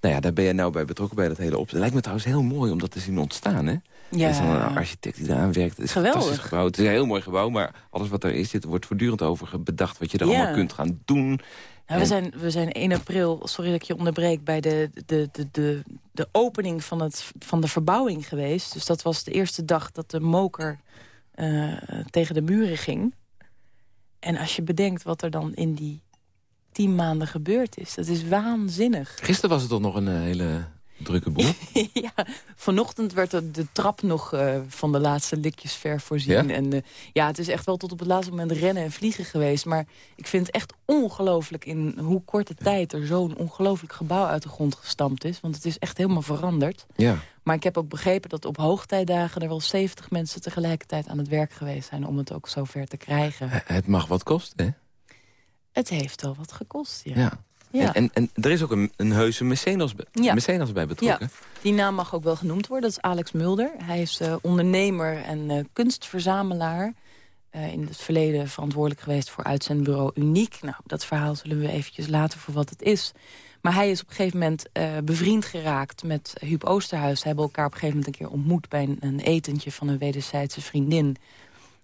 nou ja, daar ben je nou bij betrokken bij dat hele opzet. Het lijkt me trouwens heel mooi om dat te zien ontstaan, hè? Ja. Er is dan een architect die daar werkt. Het is Geweldig. een fantastisch gebouw. Het is een heel mooi gebouw, maar alles wat er is, dit wordt voortdurend over bedacht. Wat je er allemaal kunt gaan doen. Nou, we, zijn, we zijn 1 april, sorry dat ik je onderbreek... bij de, de, de, de, de opening van, het, van de verbouwing geweest. Dus dat was de eerste dag dat de moker uh, tegen de muren ging. En als je bedenkt wat er dan in die tien maanden gebeurd is. Dat is waanzinnig. Gisteren was het toch nog een uh, hele drukke boel? ja, vanochtend werd er de trap nog uh, van de laatste likjes ver voorzien. Ja? En uh, ja, het is echt wel tot op het laatste moment rennen en vliegen geweest. Maar ik vind het echt ongelooflijk in hoe korte tijd er zo'n ongelooflijk gebouw uit de grond gestampt is. Want het is echt helemaal veranderd. Ja. Maar ik heb ook begrepen dat op hoogtijdagen er wel 70 mensen tegelijkertijd aan het werk geweest zijn om het ook zover te krijgen. Het mag wat kosten, hè? Het heeft wel wat gekost, ja. ja. Ja. En, en, er is ook een, een heuse mecenas, ja. bij betrokken. Ja. Die naam mag ook wel genoemd worden. Dat is Alex Mulder. Hij is uh, ondernemer en uh, kunstverzamelaar. Uh, in het verleden verantwoordelijk geweest voor uitzendbureau Uniek. Nou, dat verhaal zullen we eventjes laten voor wat het is. Maar hij is op een gegeven moment bevriend geraakt met Huub Oosterhuis. Ze hebben elkaar op een gegeven moment een keer ontmoet... bij een, een etentje van een wederzijdse vriendin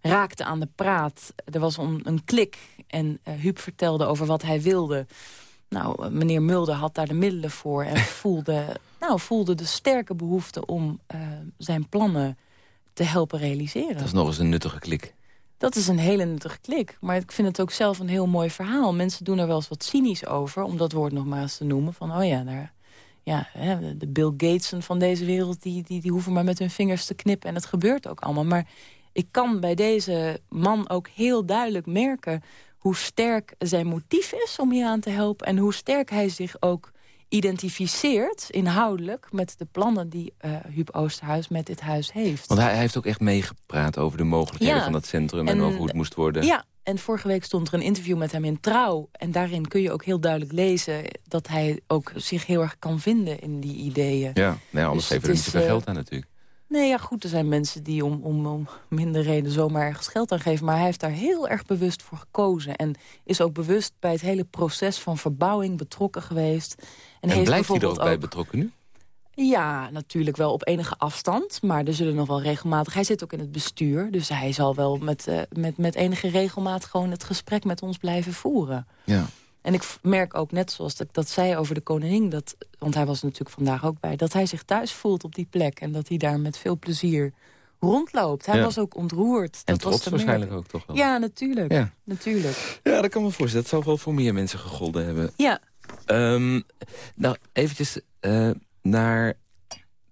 raakte aan de praat. Er was een, een klik en Huub vertelde over wat hij wilde. Nou, eh, meneer Mulder had daar de middelen voor en voelde, nou, voelde de sterke behoefte om uh, zijn plannen te helpen realiseren. Dat is nog eens een nuttige klik. Dat is een hele nuttige klik. Maar ik vind het ook zelf een heel mooi verhaal. Mensen doen er wel eens wat cynisch over, om dat woord nog maar eens te noemen. Van, oh ja, daar, ja de Bill Gatesen van deze wereld, die, die, die hoeven maar met hun vingers te knippen. En het gebeurt ook allemaal. Maar ik kan bij deze man ook heel duidelijk merken hoe sterk zijn motief is om hier aan te helpen... en hoe sterk hij zich ook identificeert, inhoudelijk... met de plannen die uh, Huub Oosterhuis met dit huis heeft. Want hij, heeft ook echt meegepraat over de mogelijkheden van dat centrum... En, over hoe het moest worden. Ja, en vorige week stond er een interview met hem in Trouw. En daarin kun je ook heel duidelijk lezen... dat hij ook zich heel erg kan vinden in die ideeën. Ja, nee, anders dus geven we niet zoveel geld aan natuurlijk. Nee, ja, goed, er zijn mensen die om, om, om minder reden zomaar ergens geld aan geven. Maar hij heeft daar heel erg bewust voor gekozen. En is ook bewust bij het hele proces van verbouwing betrokken geweest. En, en heeft blijft hij er ook, bij betrokken nu? Ja, natuurlijk wel op enige afstand. Maar er zullen nog wel regelmatig... Hij zit ook in het bestuur. Dus hij zal wel met, uh, met, met enige regelmaat gewoon het gesprek met ons blijven voeren. Ja. En ik merk ook, net zoals ik dat zei over de koningin... Dat, want hij was natuurlijk vandaag ook bij... dat hij zich thuis voelt op die plek... en dat hij daar met veel plezier rondloopt. Hij was ook ontroerd. En dat trots was waarschijnlijk ook toch wel. Ja, natuurlijk. Ja. natuurlijk. Ja, dat kan me voorstellen. Dat zou wel voor meer mensen gegolden hebben. Ja. Um, nou, eventjes uh, naar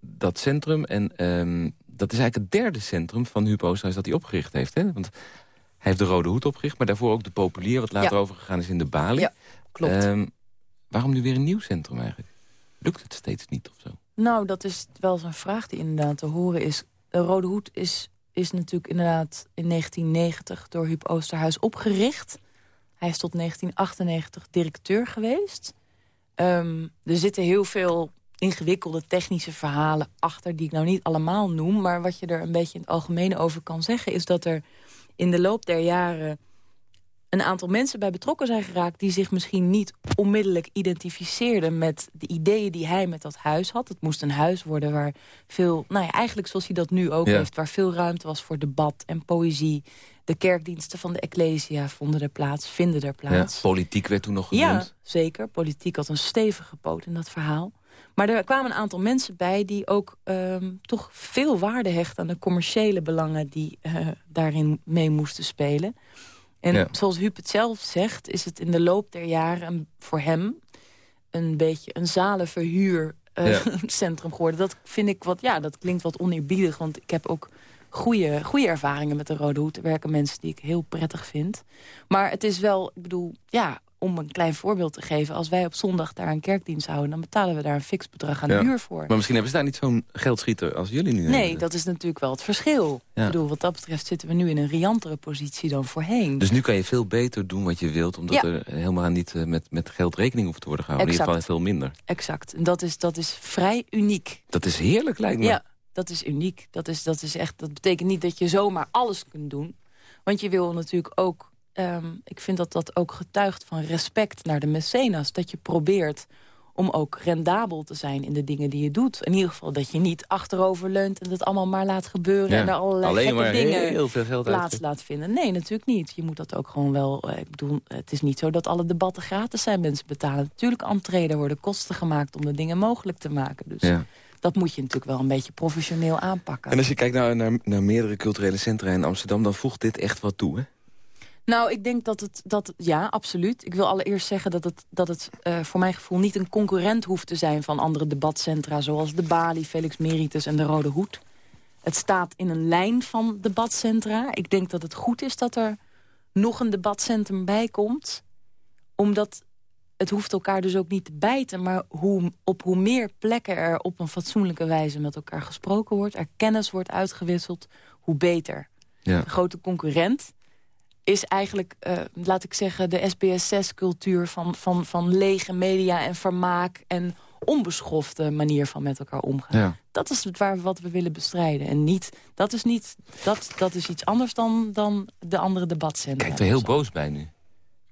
dat centrum. En um, dat is eigenlijk het derde centrum van Huub Oosterhuis dat hij opgericht heeft. Hè? Want hij heeft de Rode Hoed opgericht, maar daarvoor ook de Populier... wat later overgegaan is in de Bali. Ja, klopt. Um, waarom nu weer een nieuw centrum eigenlijk? Lukt het steeds niet of zo? Nou, dat is wel zo'n vraag die inderdaad te horen is. De Rode Hoed is, is natuurlijk inderdaad in 1990 door Huub Oosterhuis opgericht. Hij is tot 1998 directeur geweest. Um, er zitten heel veel ingewikkelde technische verhalen achter... die ik nou niet allemaal noem. Maar wat je er een beetje in het algemeen over kan zeggen... is dat er in de loop der jaren een aantal mensen bij betrokken zijn geraakt... die zich misschien niet onmiddellijk identificeerden... met de ideeën die hij met dat huis had. Het moest een huis worden waar veel... nou ja, eigenlijk zoals hij dat nu ook Ja. heeft... waar veel ruimte was voor debat en poëzie. De kerkdiensten van de Ecclesia vonden er plaats, vinden er Ja, plaats. politiek werd toen nog Ja, genoemd. zeker. Politiek had een stevige poot in dat verhaal. Maar er kwamen een aantal mensen bij die ook ehm, toch veel waarde hechten... aan de commerciële belangen die eh, daarin mee moesten spelen. En Ja. zoals Huub het zelf zegt, is het in de loop der jaren voor hem... een beetje een zalenverhuurcentrum Ja. geworden. Dat vind ik wat, ja, dat klinkt wat oneerbiedig, want ik heb ook goede, goede ervaringen met de Rode Hoed. Er werken mensen die ik heel prettig vind. Maar het is wel, ik bedoel, ja, om een klein voorbeeld te geven... als wij op zondag daar een kerkdienst houden... dan betalen we daar een fix bedrag aan Ja. de huur voor. Maar misschien hebben ze daar niet zo'n geldschieter als jullie nu Nee, hebben. dat is natuurlijk wel het verschil. Ja. Ik bedoel, wat dat betreft zitten we nu in een riantere positie dan voorheen. Dus nu kan je veel beter doen wat je wilt... omdat Ja. er helemaal niet eh, met, met geld rekening hoeft te worden gehouden. In ieder Exact. geval veel minder. Exact. En dat is, dat is vrij uniek. Dat is heerlijk, lijkt me. Ja, dat is uniek. Dat, is, dat, is echt, dat betekent niet dat je zomaar alles kunt doen. Want je wil natuurlijk ook... ehm, ik vind dat dat ook getuigt van respect naar de mecenas. Dat je probeert om ook rendabel te zijn in de dingen die je doet. In ieder geval dat je niet achterover leunt... en dat allemaal maar laat gebeuren... Ja. en er allerlei Alleen gekke maar dingen heel veel geld plaats laat vinden. Nee, natuurlijk niet. Je moet dat ook gewoon wel... eh, ik bedoel, het is niet zo dat alle debatten gratis zijn. Mensen betalen natuurlijk entree. Er worden kosten gemaakt om de dingen mogelijk te maken. Dus Ja. dat moet je natuurlijk wel een beetje professioneel aanpakken. En als je kijkt naar, naar, naar meerdere culturele centra in Amsterdam... dan voegt dit echt wat toe, hè? Nou, ik denk dat het, dat, ja, absoluut. Ik wil allereerst zeggen dat het, dat het eh, voor mijn gevoel niet een concurrent hoeft te zijn van andere debatcentra, zoals de Bali, Felix Meritus en de Rode Hoed. Het staat in een lijn van debatcentra. Ik denk dat het goed is dat er nog een debatcentrum bij komt, omdat het hoeft elkaar dus ook niet te bijten, maar hoe, op hoe meer plekken er op een fatsoenlijke wijze met elkaar gesproken wordt, er kennis wordt uitgewisseld, hoe beter. Ja. De grote concurrent is eigenlijk, eh, laat ik zeggen, de SBS6-cultuur van, van, van lege media en vermaak en onbeschofte manier van met elkaar omgaan. Ja. Dat is het waar, wat we willen bestrijden. En niet, dat is, niet, dat, dat is iets anders dan, dan de andere debatcentra. Kijk er heel boos bij nu.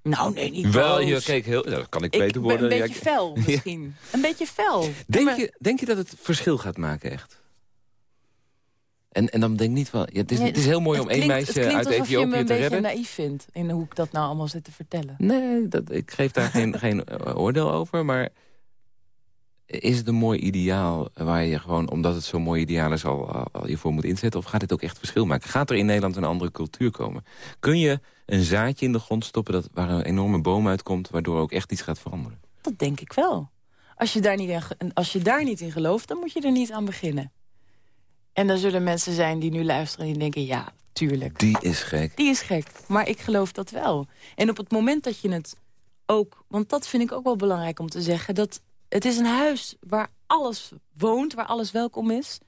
Nou, nee, niet Wel, boos. je keek heel... Ja, kan ik, Ik beter worden. een beetje fel, misschien. Een beetje fel. Denk Maar- je, denk je dat het verschil gaat maken, echt? En, en dan denk ik niet van... Ja, het, is, Nee, het is heel mooi het om één klinkt- het meisje klinkt uit alsof je me Ethiopië een te beetje redden. naïef vindt in hoe ik dat nou allemaal zit te vertellen. Nee, dat, ik geef daar geen, geen eh, oordeel over. Maar is het een mooi ideaal waar je gewoon, omdat het zo'n mooi ideaal is, al, al, je voor moet inzetten? Of gaat dit ook echt verschil maken? Gaat er in Nederland een andere cultuur komen? Kun je een zaadje in de grond stoppen dat, waar een enorme boom uitkomt, waardoor ook echt iets gaat veranderen? Dat denk ik wel. Als je, daar niet in, als je daar niet in gelooft, dan moet je er niet aan beginnen. En dan zullen mensen zijn die nu luisteren en die denken... ja, tuurlijk, Die is gek. die is gek. Maar ik geloof dat wel. En op het moment dat je het ook... want dat vind ik ook wel belangrijk om te zeggen... dat het is een huis waar alles woont, waar alles welkom is.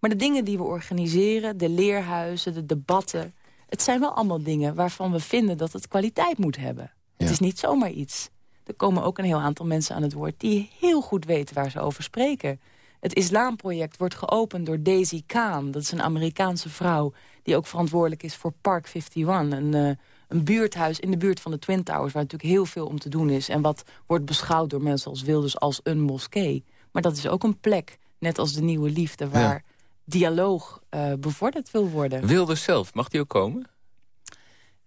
Maar de dingen die we organiseren, de leerhuizen, de debatten... het zijn wel allemaal dingen waarvan we vinden dat het kwaliteit moet hebben. Het is niet zomaar iets. Er komen ook een heel aantal mensen aan het woord... die heel goed weten waar ze over spreken. Het Islamproject wordt geopend door Daisy Kaan. Dat is een Amerikaanse vrouw die ook verantwoordelijk is voor Park 51. Een, eh, een buurthuis in de buurt van de Twin Towers... waar natuurlijk heel veel om te doen is. En wat wordt beschouwd door mensen als Wilders als een moskee. Maar dat is ook een plek, net als de Nieuwe Liefde... waar dialoog eh, bevorderd wil worden. Wilders zelf, mag die ook komen?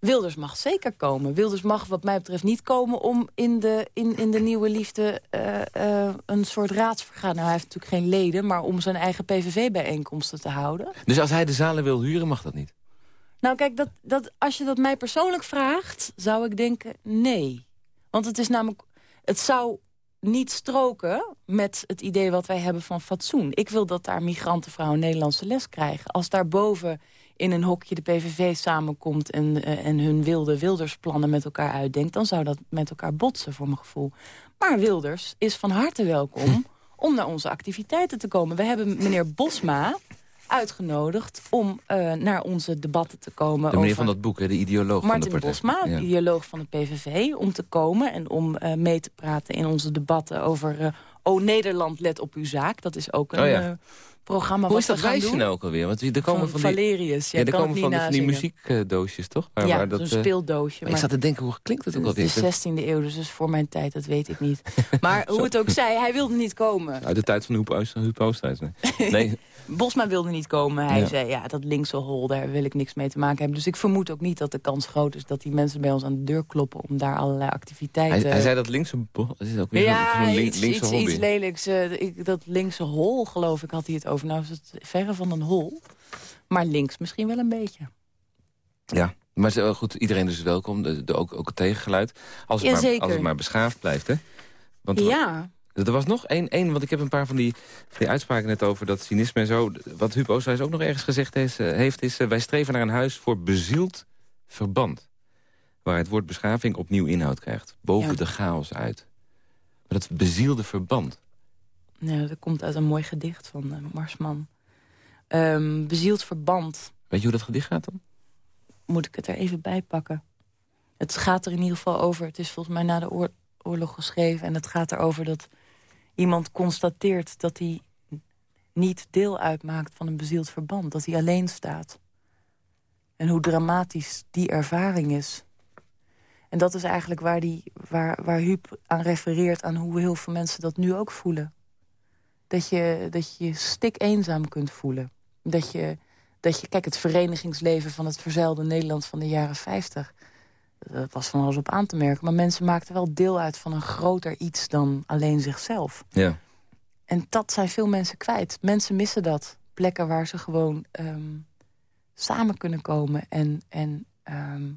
Wilders mag zeker komen. Wilders mag wat mij betreft niet komen om in de, in, in de Nieuwe Liefde eh, eh, een soort raadsvergadering... Nou, hij heeft natuurlijk geen leden, maar om zijn eigen PVV-bijeenkomsten te houden. Dus als hij de zalen wil huren, mag dat niet? Nou kijk, dat, dat, als je dat mij persoonlijk vraagt, zou ik denken nee. Want het is namelijk, het zou niet stroken met het idee wat wij hebben van fatsoen. Ik wil dat daar migrantenvrouwen Nederlandse les krijgen. Als daarboven in een hokje de PVV samenkomt... en, eh, en hun wilde Wildersplannen met elkaar uitdenkt... dan zou dat met elkaar botsen, voor mijn gevoel. Maar Wilders is van harte welkom om naar onze activiteiten te komen. We hebben meneer Bosma uitgenodigd om eh, naar onze debatten te komen. De meneer over van dat boek, hè, de ideoloog Martin van de partij. Bosma, Ja. de ideoloog van de PVV, om te komen en om eh, mee te praten in onze debatten over... oh, Nederland, let op uw zaak. Dat is ook een Oh ja. Programma Hoe wat is dat nou ook alweer? Want er komen van, van, die, Valerius. Ja, ja, er komen het van, die- van die muziekdoosjes, toch? Waar, Ja, dat, zo'n eh, speeldoosje. maar ik zat te denken, hoe klinkt het ook Het alweer? is de 16e eeuw, dus dat is voor mijn tijd, dat weet ik niet. Maar hoe het ook zij, hij wilde niet komen. Uit de tijd van Huub Oost- Huub Oosthuis. Nee. nee. Bosma wilde niet komen. Hij Ja. zei, ja, dat linkse hol, daar wil ik niks mee te maken hebben. Dus ik vermoed ook niet dat de kans groot is... dat die mensen bij ons aan de deur kloppen om daar allerlei Hij, activiteiten... hij zei dat linkse... Dat is ook weer ja, zo'n link- iets, linkse iets, lelijks. eh, ik, dat linkse hol, geloof ik, had hij het over. Nou is het verre van een hol. Maar links misschien wel een beetje. Ja, maar goed, iedereen is welkom. De, de- ook, ook het tegengeluid. Als het, maar, als het maar beschaafd blijft, hè? Want er wa- Ja, er was nog één, één, want ik heb een paar van die, van die uitspraken net over dat cynisme en zo. Wat Huub Oosthuis ook nog ergens gezegd heeft, eh, heeft is... eh, wij streven naar een huis voor bezield verband. Waar het woord beschaving opnieuw inhoud krijgt. Boven Ja. de chaos uit. Maar dat bezielde verband. Ja, dat komt uit een mooi gedicht van eh, Marsman. Ehm, bezield verband. Weet je hoe dat gedicht gaat dan? moet ik het er even bij pakken. Het gaat er in ieder geval over, het is volgens mij na de oor- oorlog geschreven... en het gaat erover dat iemand constateert dat hij niet deel uitmaakt van een bezield verband. Dat hij alleen staat. En hoe dramatisch die ervaring is. En dat is eigenlijk waar, die, waar, waar Huub aan refereert... aan hoe heel veel mensen dat nu ook voelen. Dat je dat je je stik eenzaam kunt voelen. Dat je, dat je, kijk, het verenigingsleven van het verzeilde Nederland van de jaren 50... dat was van alles op aan te merken. Maar mensen maakten wel deel uit van een groter iets dan alleen zichzelf. Ja. En dat zijn veel mensen kwijt. Mensen missen dat. Plekken waar ze gewoon ehm, samen kunnen komen... en, en ehm,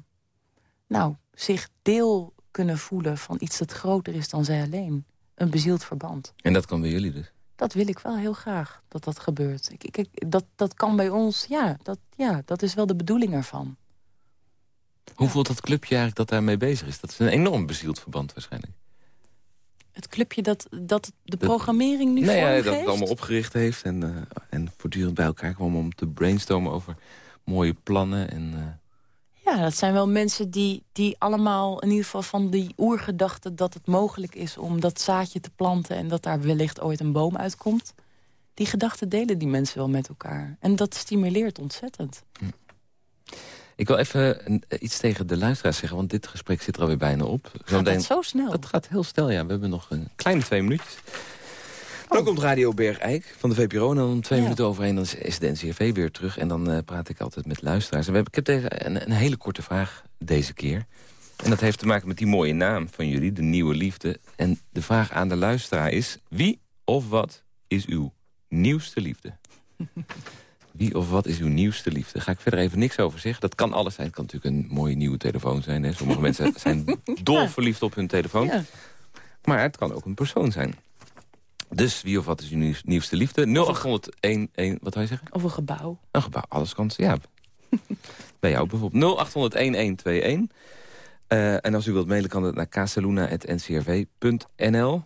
nou, zich deel kunnen voelen van iets dat groter is dan zij alleen. Een bezield verband. En dat kan bij jullie dus. Dat wil ik wel heel graag, dat dat gebeurt. Ik, ik, dat, dat kan bij ons, ja dat, ja, dat is wel de bedoeling ervan. Hoe voelt dat clubje eigenlijk dat daarmee bezig is? Dat is een enorm bezield verband waarschijnlijk. Het clubje dat, dat de programmering nu nee, ja, vormgeeft? dat het allemaal opgericht heeft. En, eh, en voortdurend bij elkaar kwam om te brainstormen over mooie plannen. En, eh, Ja, dat zijn wel mensen die, die allemaal in ieder geval van die oergedachte... dat het mogelijk is om dat zaadje te planten... en dat daar wellicht ooit een boom uitkomt. Die gedachten delen die mensen wel met elkaar. En dat stimuleert ontzettend. Ik wil even iets tegen de luisteraars zeggen, want dit gesprek zit er alweer bijna op. Gaat Zometeen- dat zo snel? Dat gaat heel snel, ja. We hebben nog een kleine twee minuutjes. Dan komt Radio Bergijk van de VPRO. En dan om twee Ja. minuten overheen dan is- de NCRV weer terug. En dan eh, praat ik altijd met luisteraars. En we hebben, ik heb een, een hele korte vraag deze keer. En dat heeft te maken met die mooie naam van jullie, de Nieuwe Liefde. En de vraag aan de luisteraar is... Wie of wat is uw nieuwste liefde? Wie of wat is uw nieuwste liefde? Daar ga ik verder even niks over zeggen. Dat kan alles zijn. Het kan natuurlijk een mooie nieuwe telefoon zijn. Hè. Sommige mensen zijn dol verliefd op hun telefoon. Ja. Maar het kan ook een persoon zijn. Dus wie of wat is uw nieuws- nieuwste liefde? 0801... Wat wil je zeggen? Of een gebouw. Een gebouw, alles kan. Ja. Bij jou bijvoorbeeld. 0800-1121. Eh, en als u wilt mailen kan het naar casaluna.ncrv.nl.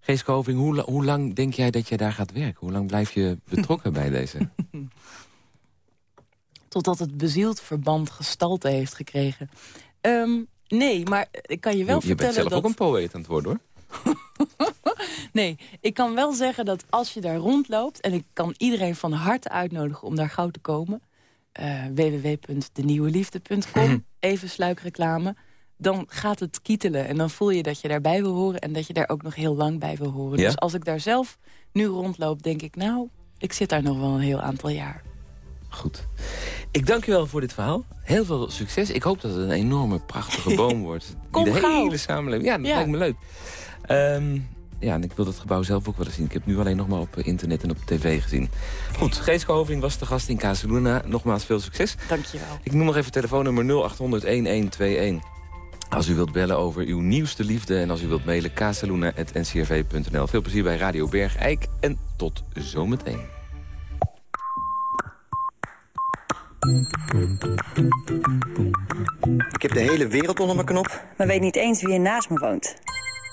Gees Koving, hoe, hoe lang denk jij dat jij daar gaat werken? Hoe lang blijf je betrokken bij deze? Totdat het bezield verband gestalte heeft gekregen. Ehm, nee, maar ik kan je wel je, je bent vertellen zelf dat... ook een poëet aan het worden, hoor. Nee, ik kan wel zeggen dat als je daar rondloopt... en ik kan iedereen van harte uitnodigen om daar gauw te komen... eh www.denieuweliefde.com, even sluikreclame... dan gaat het kietelen en dan voel je dat je daarbij wil horen... en dat je daar ook nog heel lang bij wil horen. Ja? Dus als ik daar zelf nu rondloop, denk ik... nou, ik zit daar nog wel een heel aantal jaar. Goed. Ik dank u wel voor dit verhaal. Heel veel succes. Ik hoop dat het een enorme, prachtige boom wordt. Die Kom de gauw. hele samenleving... Ja, dat Ja. lijkt me leuk. Ehm, ja, en ik wil het gebouw zelf ook wel eens zien. Ik heb het nu alleen nog maar op eh, internet en op tv gezien. Goed, Geeske Hoving was de gast in Casaluna. Nogmaals veel succes. Dankjewel. Ik noem nog even telefoonnummer 0800-1121. Als u wilt bellen over uw nieuwste liefde... en als u wilt mailen casaluna.ncrv.nl. Veel plezier bij Radio Bergijk en tot zometeen. Ik heb de hele wereld onder mijn knop. maar weet niet eens wie er naast me woont.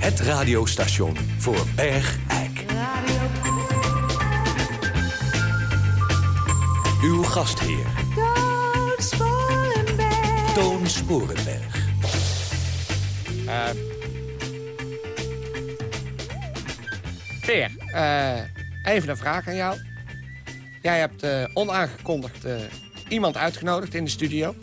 Het radiostation voor Bergijk. Uw gastheer, Toon Sporenberg. Toon Sporenberg. Eh Peer, eh, even een vraag aan jou. Jij hebt eh, onaangekondigd eh, iemand uitgenodigd in de studio.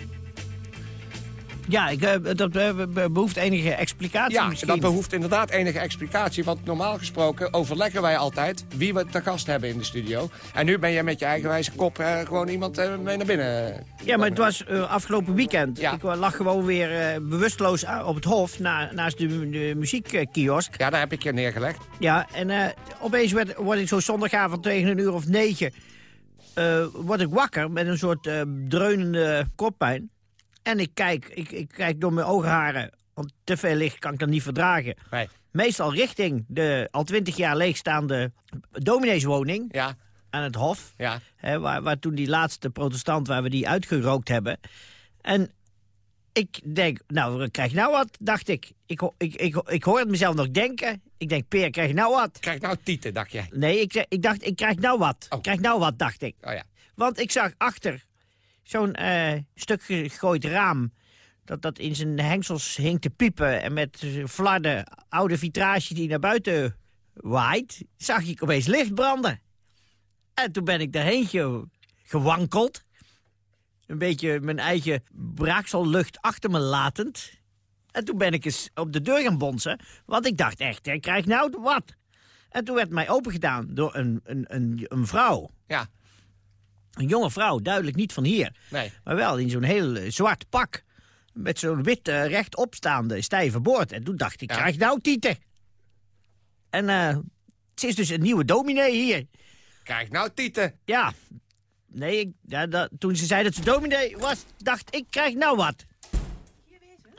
Ja, ik, eh, dat eh, be- behoeft enige explicatie Ja, misschien. dat behoeft inderdaad enige explicatie. Want normaal gesproken overleggen wij altijd wie we te gast hebben in de studio. En nu ben jij met je eigenwijze kop eh, gewoon iemand eh, mee naar binnen. Ja, maar het was afgelopen weekend. Ik lag gewoon weer eh, bewusteloos op het hof na, naast de, de muziekkiosk. Ja, daar heb ik je neergelegd. Ja, en eh, opeens werd, word ik zo zondagavond tegen een uur of negen... word ik wakker met een soort dreunende koppijn. En ik kijk, ik, ik kijk door mijn oogharen, want te veel licht kan ik dan niet verdragen. Nee. Meestal richting de al twintig jaar leegstaande domineeswoning Ja. aan het hof. Ja. Hè, waar, waar toen die laatste protestant, waar we die uitgerookt hebben. En ik denk, nou, krijg nou wat, dacht ik. Ik, ik, ik, ik hoor het mezelf nog denken. Ik denk, Peer, krijg nou wat? Krijg nou tieten, dacht je. Nee, ik, ik dacht, ik krijg nou wat. Krijg nou wat, dacht ik. Oh ja. Want ik zag achter zo'n eh, stuk gegooid raam... Dat dat in zijn hengsels hing te piepen... en met flarden oude vitrage die naar buiten waait... zag ik opeens licht branden. En toen ben ik daarheen ge- gewankeld. Een beetje mijn eigen braaksellucht achter me latend. En toen ben ik eens op de deur gaan bonzen. Want ik dacht echt, ik krijg nou wat. En toen werd mij opengedaan door een, een, een, een vrouw. Ja. Een jonge vrouw, duidelijk niet van hier. Nee. Maar wel in zo'n heel eh, zwart pak. Met zo'n wit eh, rechtopstaande stijve boord. En toen dacht ik, Ja. krijg nou tieten. En eh ze is dus een nieuwe dominee hier. Krijg nou tieten. Ja. Nee, ik, ja, dat, toen ze zei dat ze dominee was, dacht ik, krijg nou wat.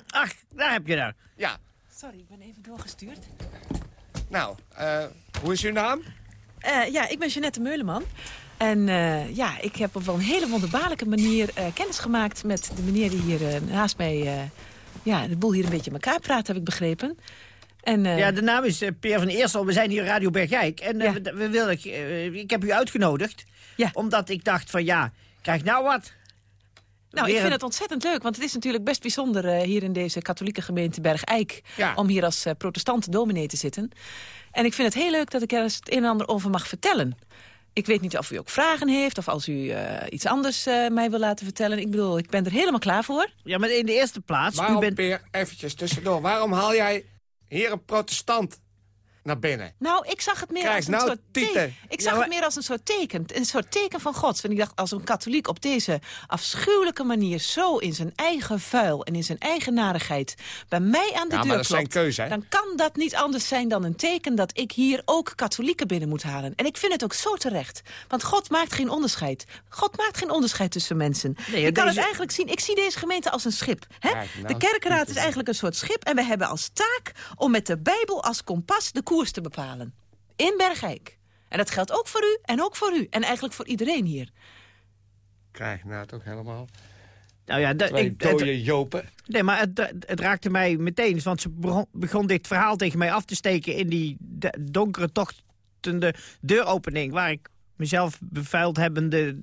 Ach, daar heb je daar. Ja. Sorry, ik ben even doorgestuurd. Nou, eh, hoe is uw naam? Eh, ja, ik ben Jeannette Meuleman. En eh, ja, ik heb op wel een hele wonderbaarlijke manier eh, kennis gemaakt met de meneer die hier eh, naast mij... ja, de boel hier een beetje elkaar praat, heb ik begrepen. En, Ja, de naam is Peer van Eersel. We zijn hier Radio Bergijk. En we, we willen, ik heb u uitgenodigd. Omdat ik dacht van ja, krijg nou wat. Nou, Weer ik vind het ontzettend leuk, want het is natuurlijk best bijzonder hier in deze katholieke gemeente Bergijk Ja. om hier als protestant dominee te zitten. En ik vind het heel leuk dat ik er eens het een en ander over mag vertellen. Ik weet niet of u ook vragen heeft of als u eh, iets anders eh, mij wil laten vertellen. Ik bedoel, ik ben er helemaal klaar voor. Ja, maar in de eerste plaats... Waarom, Peer, eventjes tussendoor. Waarom haal jij hier een protestant naar binnen? Nou, ik zag het meer Krijg als een nou soort teken. Ik Ja, zag maar- het meer als een soort teken. Een soort teken van God. En ik dacht, als een katholiek op deze afschuwelijke manier... zo in zijn eigen vuil en in zijn eigen narigheid... bij mij aan de Ja, maar deur dat is zijn klopt... keuze, dan kan dat niet anders zijn dan een teken... dat ik hier ook katholieken binnen moet halen. En ik vind het ook zo terecht. Want God maakt geen onderscheid. God maakt geen onderscheid tussen mensen. Nee, je kan deze- het eigenlijk zien. Ik zie deze gemeente als een schip. Hè? Nou, de kerkenraad is eigenlijk een soort schip. En we hebben als taak om met de Bijbel als kompas de koers te bepalen. In Bergijk. En dat geldt ook voor u en ook voor u. En eigenlijk voor iedereen hier. Krijg nou toch helemaal. Nou ja, dat, ik, dode het, jopen. nee, maar het, het raakte mij meteen. Want ze begon, begon dit verhaal tegen mij af te steken... in die donkere, tochtende deuropening... waar ik mezelf bevuild hebbende...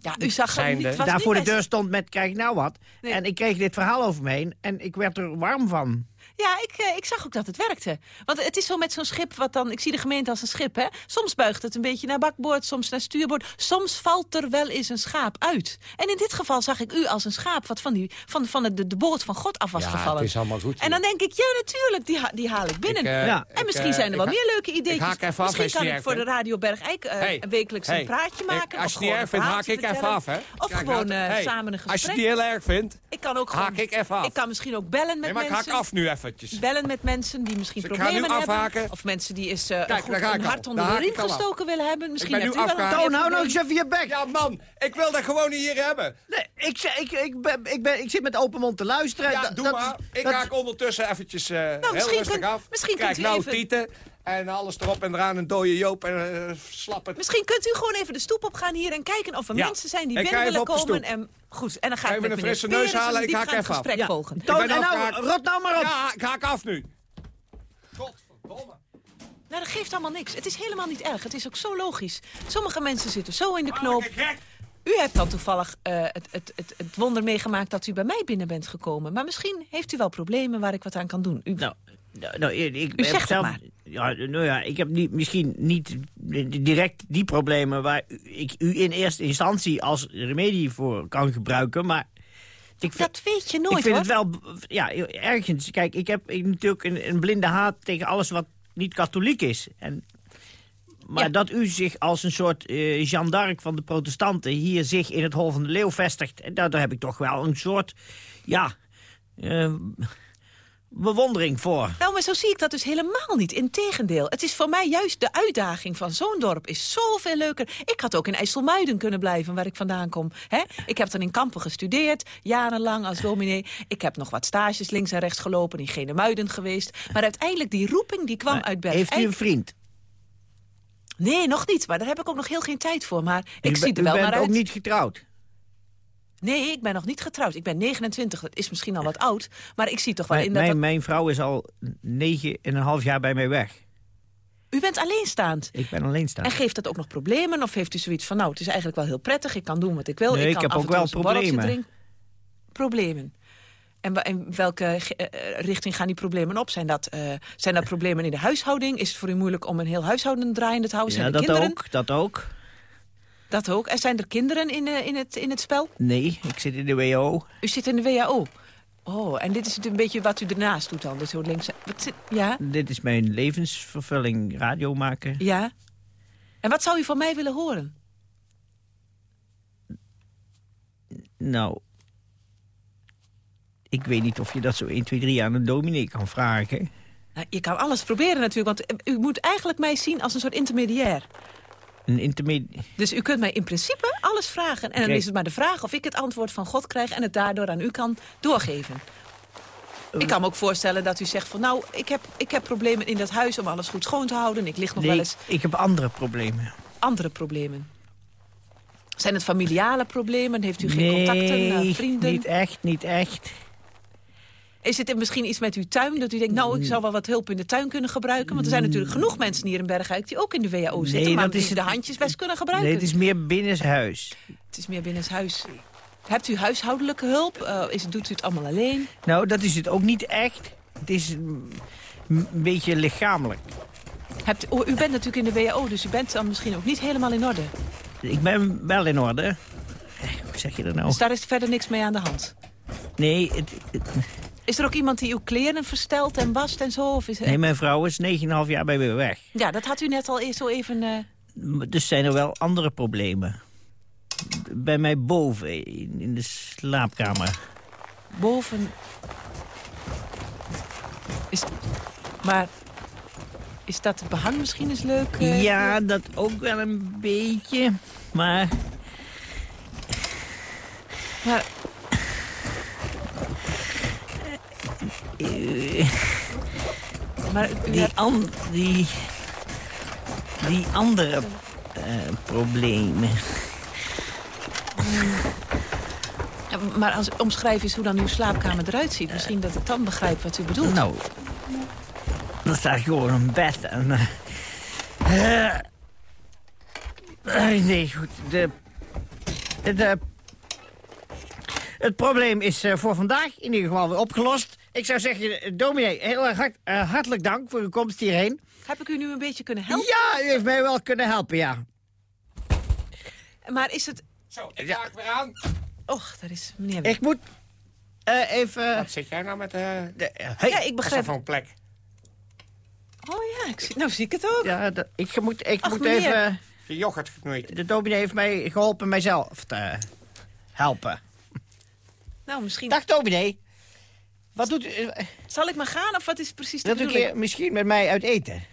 Ja, u zag het niet. Daar voor de deur stond met krijg nou wat. Nee. En ik kreeg dit verhaal over me heen. En ik werd er warm van. Ja, ik, eh, ik zag ook dat het werkte. Want het is zo met zo'n schip, wat dan, ik zie de gemeente als een schip, hè. Soms buigt het een beetje naar bakboord, soms naar stuurboord. Soms valt er wel eens een schaap uit. En in dit geval zag ik u als een schaap wat van, die, van, van de, de boord van God af was Ja, gevallen. het is allemaal goed En dan denk ik, ja natuurlijk, die, ha- die haal ik binnen. Ik, eh, Ja. En ik, misschien eh, zijn er wel ik meer leuke ideetjes. Ik haak even af Misschien als kan ik voor de. Radio Bergijk eh, Hey, wekelijks hey, een praatje ik- maken. Als of je het niet gewoon erg vindt, haak ik even af, hè? Of Kijk, gewoon hey, samen een Als je gesprek. het niet heel erg vindt, Ik kan ook haak gewoon, ik even af. Ik kan misschien ook bellen met Nee, maar ik mensen. haak af nu eventjes. Bellen met mensen die misschien Dus ik problemen hebben. afhaken. Of mensen die eens eh, Kijk, een, ik hart onder Daar de riem ik gestoken willen hebben. Misschien ben heeft nu u wel een afgehaakt. Toon, hou nou eens even je bek. Ja, man, ik wil dat gewoon niet hier hebben. Nee, ik, zeg- ik, ik, ben, ik, ben, ik zit met open mond te luisteren. Ja, Dat- doe dat- maar. Ik dat- haak ondertussen eventjes eh heel misschien rustig kunt- af. misschien Kijk, kunt u nou, even- Tieten. En alles erop en eraan, een dode Joop en uh, slappen. Misschien kunt u gewoon even de stoep op gaan hier en kijken of er Ja. mensen zijn die Ik binnen willen komen. En, goed, en dan ga ik even met een frisse neus halen, ik haak even af. gesprek Ja. volgen. Ik ben nou, rot nou maar op. Ja, ik haak af nu. Nou, dat geeft allemaal niks. Het is helemaal niet erg. Het is ook zo logisch. Sommige mensen zitten zo in de knoop. U hebt dan toevallig eh, het, het, het, het wonder meegemaakt dat u bij mij binnen bent gekomen. Maar misschien heeft u wel problemen waar ik wat aan kan doen. U... Nou, nou, nou, ik, U heb zegt zelf, maar. Ja, nou ja, ik heb niet, misschien niet direct die problemen... waar ik u in eerste instantie als remedie voor kan gebruiken, maar... Ik dat weet je nooit, Ik vind hoor. het wel, ja, ergens. Kijk, ik heb ik, natuurlijk een, een blinde haat tegen alles wat niet katholiek is. En, maar dat u zich als een soort eh Jeanne d'Arc van de protestanten... hier zich in het Hol van de Leeuw vestigt... en daar, daar heb ik toch wel een soort, ja... eh, bewondering voor. Nou, maar zo zie ik dat dus helemaal niet. Integendeel. Het is voor mij juist de uitdaging van zo'n dorp is zoveel leuker. Ik had ook in IJsselmuiden kunnen blijven, waar ik vandaan kom. Hè? Ik heb dan in Kampen gestudeerd, jarenlang als dominee. Ik heb nog wat stages links en rechts gelopen, in Genemuiden geweest. Maar uiteindelijk, die roeping, die kwam uit Bergijk. Heeft u een vriend? Nee, nog niet. Maar daar heb ik ook nog heel geen tijd voor. Maar ik u, zie er wel u naar bent uit. ook niet getrouwd? Nee, ik ben nog niet getrouwd. Ik ben 29, dat is misschien al wat oud. Maar ik zie toch wel Mijn, in dat... mijn, dat- mijn vrouw is al negen en een half jaar bij mij weg. U bent alleenstaand. Ik ben alleenstaand. En geeft dat ook nog problemen? Of heeft u zoiets van, nou, het is eigenlijk wel heel prettig. Ik kan doen wat ik wil. Nee, ik ik kan heb af ook wel problemen. drinken. Problemen. En in welke eh, eh, richting gaan die problemen op? Zijn dat, eh, zijn dat problemen in de huishouding? Is het voor u moeilijk om een heel huishouden draaiende te houden? Ja, dat kinderen? ook, dat ook. Dat ook. En zijn er kinderen in, eh, in, het, in het spel? Nee, ik zit in de WO. U zit in de WHO. Oh, en dit is een beetje wat u ernaast doet dan? Dus zo links. Wat zit, ja? Dit is mijn levensvervulling, radio maken. Ja. En wat zou u van mij willen horen? Nou, ik weet niet of je dat zo 1, 2, 3 aan een dominee kan vragen. Nou, je kan alles proberen natuurlijk, want u moet eigenlijk mij zien als een soort intermediair. Een intermediair. Dus u kunt mij in principe alles vragen. En dan is het maar de vraag of ik het antwoord van God krijg... en het daardoor aan u kan doorgeven. Ik kan me ook voorstellen dat u zegt van... nou, ik heb, ik heb problemen in dat huis om alles goed schoon te houden. Ik lig nog wel eens ik heb andere problemen. andere problemen. Zijn het familiale problemen? Heeft u geen nee, contacten, eh, vrienden? niet echt, niet echt. Is het misschien iets met uw tuin? Dat u denkt, nou, ik zou wel wat hulp in de tuin kunnen gebruiken? Want er zijn natuurlijk genoeg mensen hier in Bergijk... die ook in de WHO zitten, Nee, maar dat die is de handjes best kunnen gebruiken. Nee, het is meer binnenshuis. Het is meer binnenshuis. Hebt u huishoudelijke hulp? Eh, is, doet u het allemaal alleen? Nou, dat is het ook niet echt. Het is een beetje lichamelijk. Hebt, oh, u bent natuurlijk in de WHO, dus u bent dan misschien ook niet helemaal in orde. Ik ben wel in orde. Eh, Hoe zeg je dat nou? Dus daar is verder niks mee aan de hand. Nee, het, het- Is er ook iemand die uw kleren verstelt en wast en zo? Of is, nee, mijn vrouw is 9,5 jaar bij me weg. Ja, dat had u net al eens zo even... eh, Dus zijn er wel andere problemen. Bij mij boven, in, de slaapkamer. boven... Is, maar is dat behang misschien eens leuk? eh? Ja, dat ook wel een beetje. Maar Maar eh, Maar die, an, die, die andere eh, problemen. Ja, Maar als omschrijf eens hoe dan uw slaapkamer eruit ziet. Misschien dat ik dan begrijp wat u bedoelt. Nou, dan staat gewoon een bed en... eh, eh, nee, goed. De, de, het probleem is voor vandaag in ieder geval weer opgelost. Ik zou zeggen, eh, dominee, heel erg hart, eh, hartelijk dank voor uw komst hierheen. Heb ik u nu een beetje kunnen helpen? Ja, u heeft mij wel kunnen helpen, ja. Maar is het... Zo, ik haak weer aan. Och, daar is meneer... Ik moet eh, even... Wat zit jij nou met... de, Ja, ik Wat is dat begrijp... een plek? Oh ja, ik zie, nou zie ik het ook. Ja, de- ik moet, ik Ach, moet meneer. even... Je yoghurt geknoeid. De dominee heeft mij geholpen mijzelf te helpen. Nou, misschien... Dag dominee. Wat doet u? eh, Zal ik maar gaan of wat is precies de Wilt u een bedoeling? keer misschien met mij uit eten?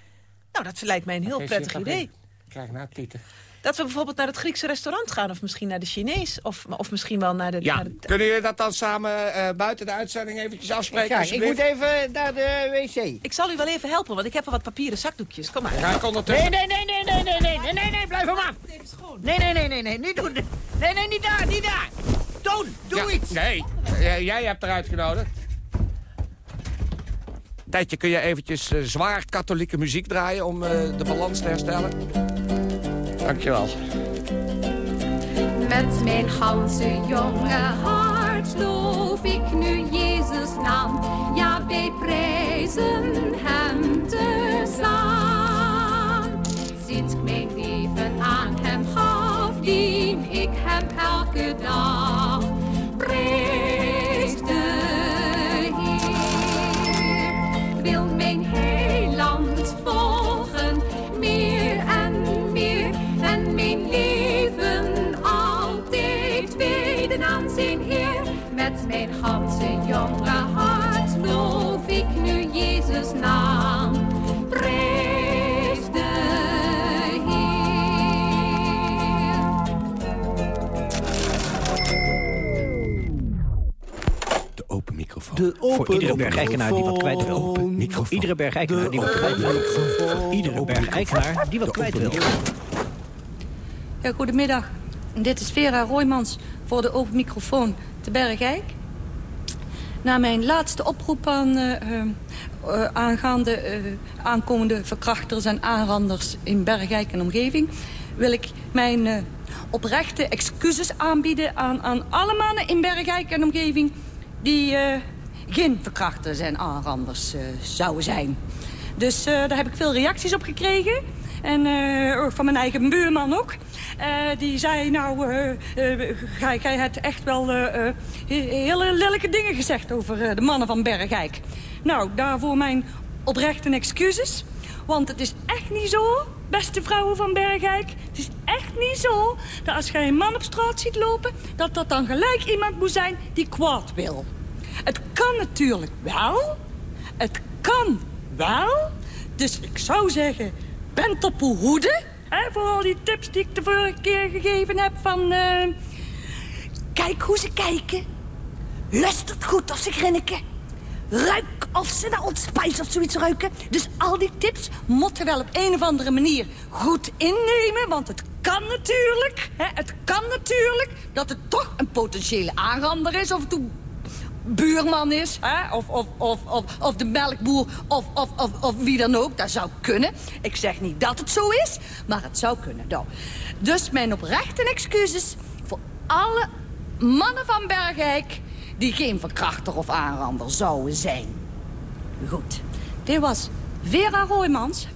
Nou, dat lijkt mij een heel prettig idee. krijg nou tieten. Dat we bijvoorbeeld naar het Griekse restaurant gaan... of misschien naar de Chinees, of, of misschien wel naar de... Ja, naar de- kunnen jullie dat dan samen eh, buiten de uitzending eventjes afspreken? Ik, ga, ik moet even naar de wc. Ik zal u wel even helpen, want ik heb al wat papieren zakdoekjes. Kom maar. Ja, ik ondertussen... Nee, nee, nee, nee, nee, nee, nee, nee, nee, nee, blijf hem af. Nee, nee, nee, nee, nee, niet doen. Nee, nee, niet daar, niet daar. Toon, doe Ja, iets. Nee, eh, jij hebt eruit genodigd. Tijdje, kun je eventjes eh, zwaar katholieke muziek draaien om eh, de balans te herstellen? Dankjewel. Met mijn ganse jonge hart loof ik nu Jezus naam. Ja, wij prijzen hem tezaam. Sinds ik mijn leven aan hem gaf, dien ik hem elke dag. Mijn ganse jonge hart loof ik nu Jezus naam. Prijs de De open microfoon. De open Voor iedere bergijkenaar die wat kwijt wil. Open Voor iedere bergijkenaar die wat kwijt wil. Voor iedere bergijkenaar die wat kwijt wil. Ja, goedemiddag. Dit is Vera Roymans voor de open microfoon te Bergijk. Na mijn laatste oproep aan, eh, aangaande aankomende verkrachters en aanranders in Bergijk en omgeving... wil ik mijn oprechte excuses aanbieden aan, aan alle mannen in Bergijk en omgeving... die geen verkrachters en aanranders zouden zijn. Dus daar heb ik veel reacties op gekregen. En eh, van mijn eigen buurman ook. Eh, die zei, nou, eh gij, gij hebt echt wel he- hele lelijke dingen gezegd over de mannen van Bergijk. Nou, daarvoor mijn oprechte excuses. Want het is echt niet zo, beste vrouwen van Bergijk. Het is echt niet zo dat als jij een man op straat ziet lopen... dat dat dan gelijk iemand moet zijn die kwaad wil. Het kan natuurlijk wel. Het kan wel. Dus ik zou zeggen, bent op uw hoede. Voor al die tips die ik de vorige keer gegeven heb van... eh, kijk hoe ze kijken. Luistert goed of ze grinniken. Ruik of ze naar ons spijs of zoiets ruiken. Dus al die tips moeten wel op een of andere manier goed innemen. Want het kan natuurlijk, het kan natuurlijk... dat het toch een potentiële aanrander is of het buurman is. Hè? Of, of, of, of, of de melkboer of, of, of, of wie dan ook. Dat zou kunnen. Ik zeg niet dat het zo is, maar het zou kunnen. Dus mijn oprechte excuses voor alle mannen van Bergijk... die geen verkrachter of aanrander zouden zijn. Goed. Dit was Vera Roymans,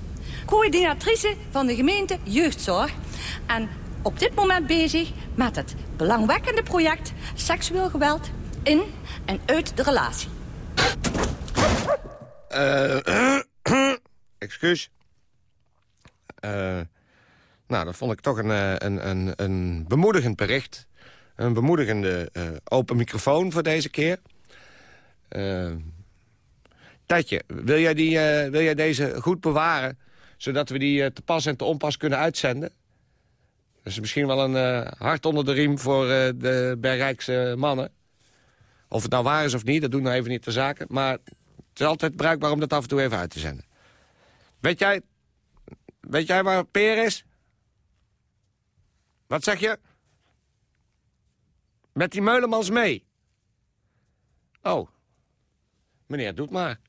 coördinatrice van de gemeente Jeugdzorg. En op dit moment bezig met het belangwekkende project... seksueel geweld in en uit de relatie. Eh, excuus. Eh, nou, dat vond ik toch een, eh, een, een, een bemoedigend bericht. Een bemoedigende open microfoon voor deze keer. Tijdje, wil jij, die, wil jij deze goed bewaren... zodat we die te pas en te onpas kunnen uitzenden? Dat is misschien wel een hart onder de riem voor de Bergrijkse mannen. Of het nou waar is of niet, dat doet nou even niet de zaken. Maar het is altijd bruikbaar om dat af en toe even uit te zenden. Weet jij, weet jij waar Peer is? Wat zeg je? Met die meulemans mee? Oh, meneer, doet maar.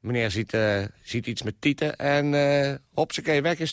Meneer ziet, eh, ziet iets met tieten en uh, hopsakee, weg is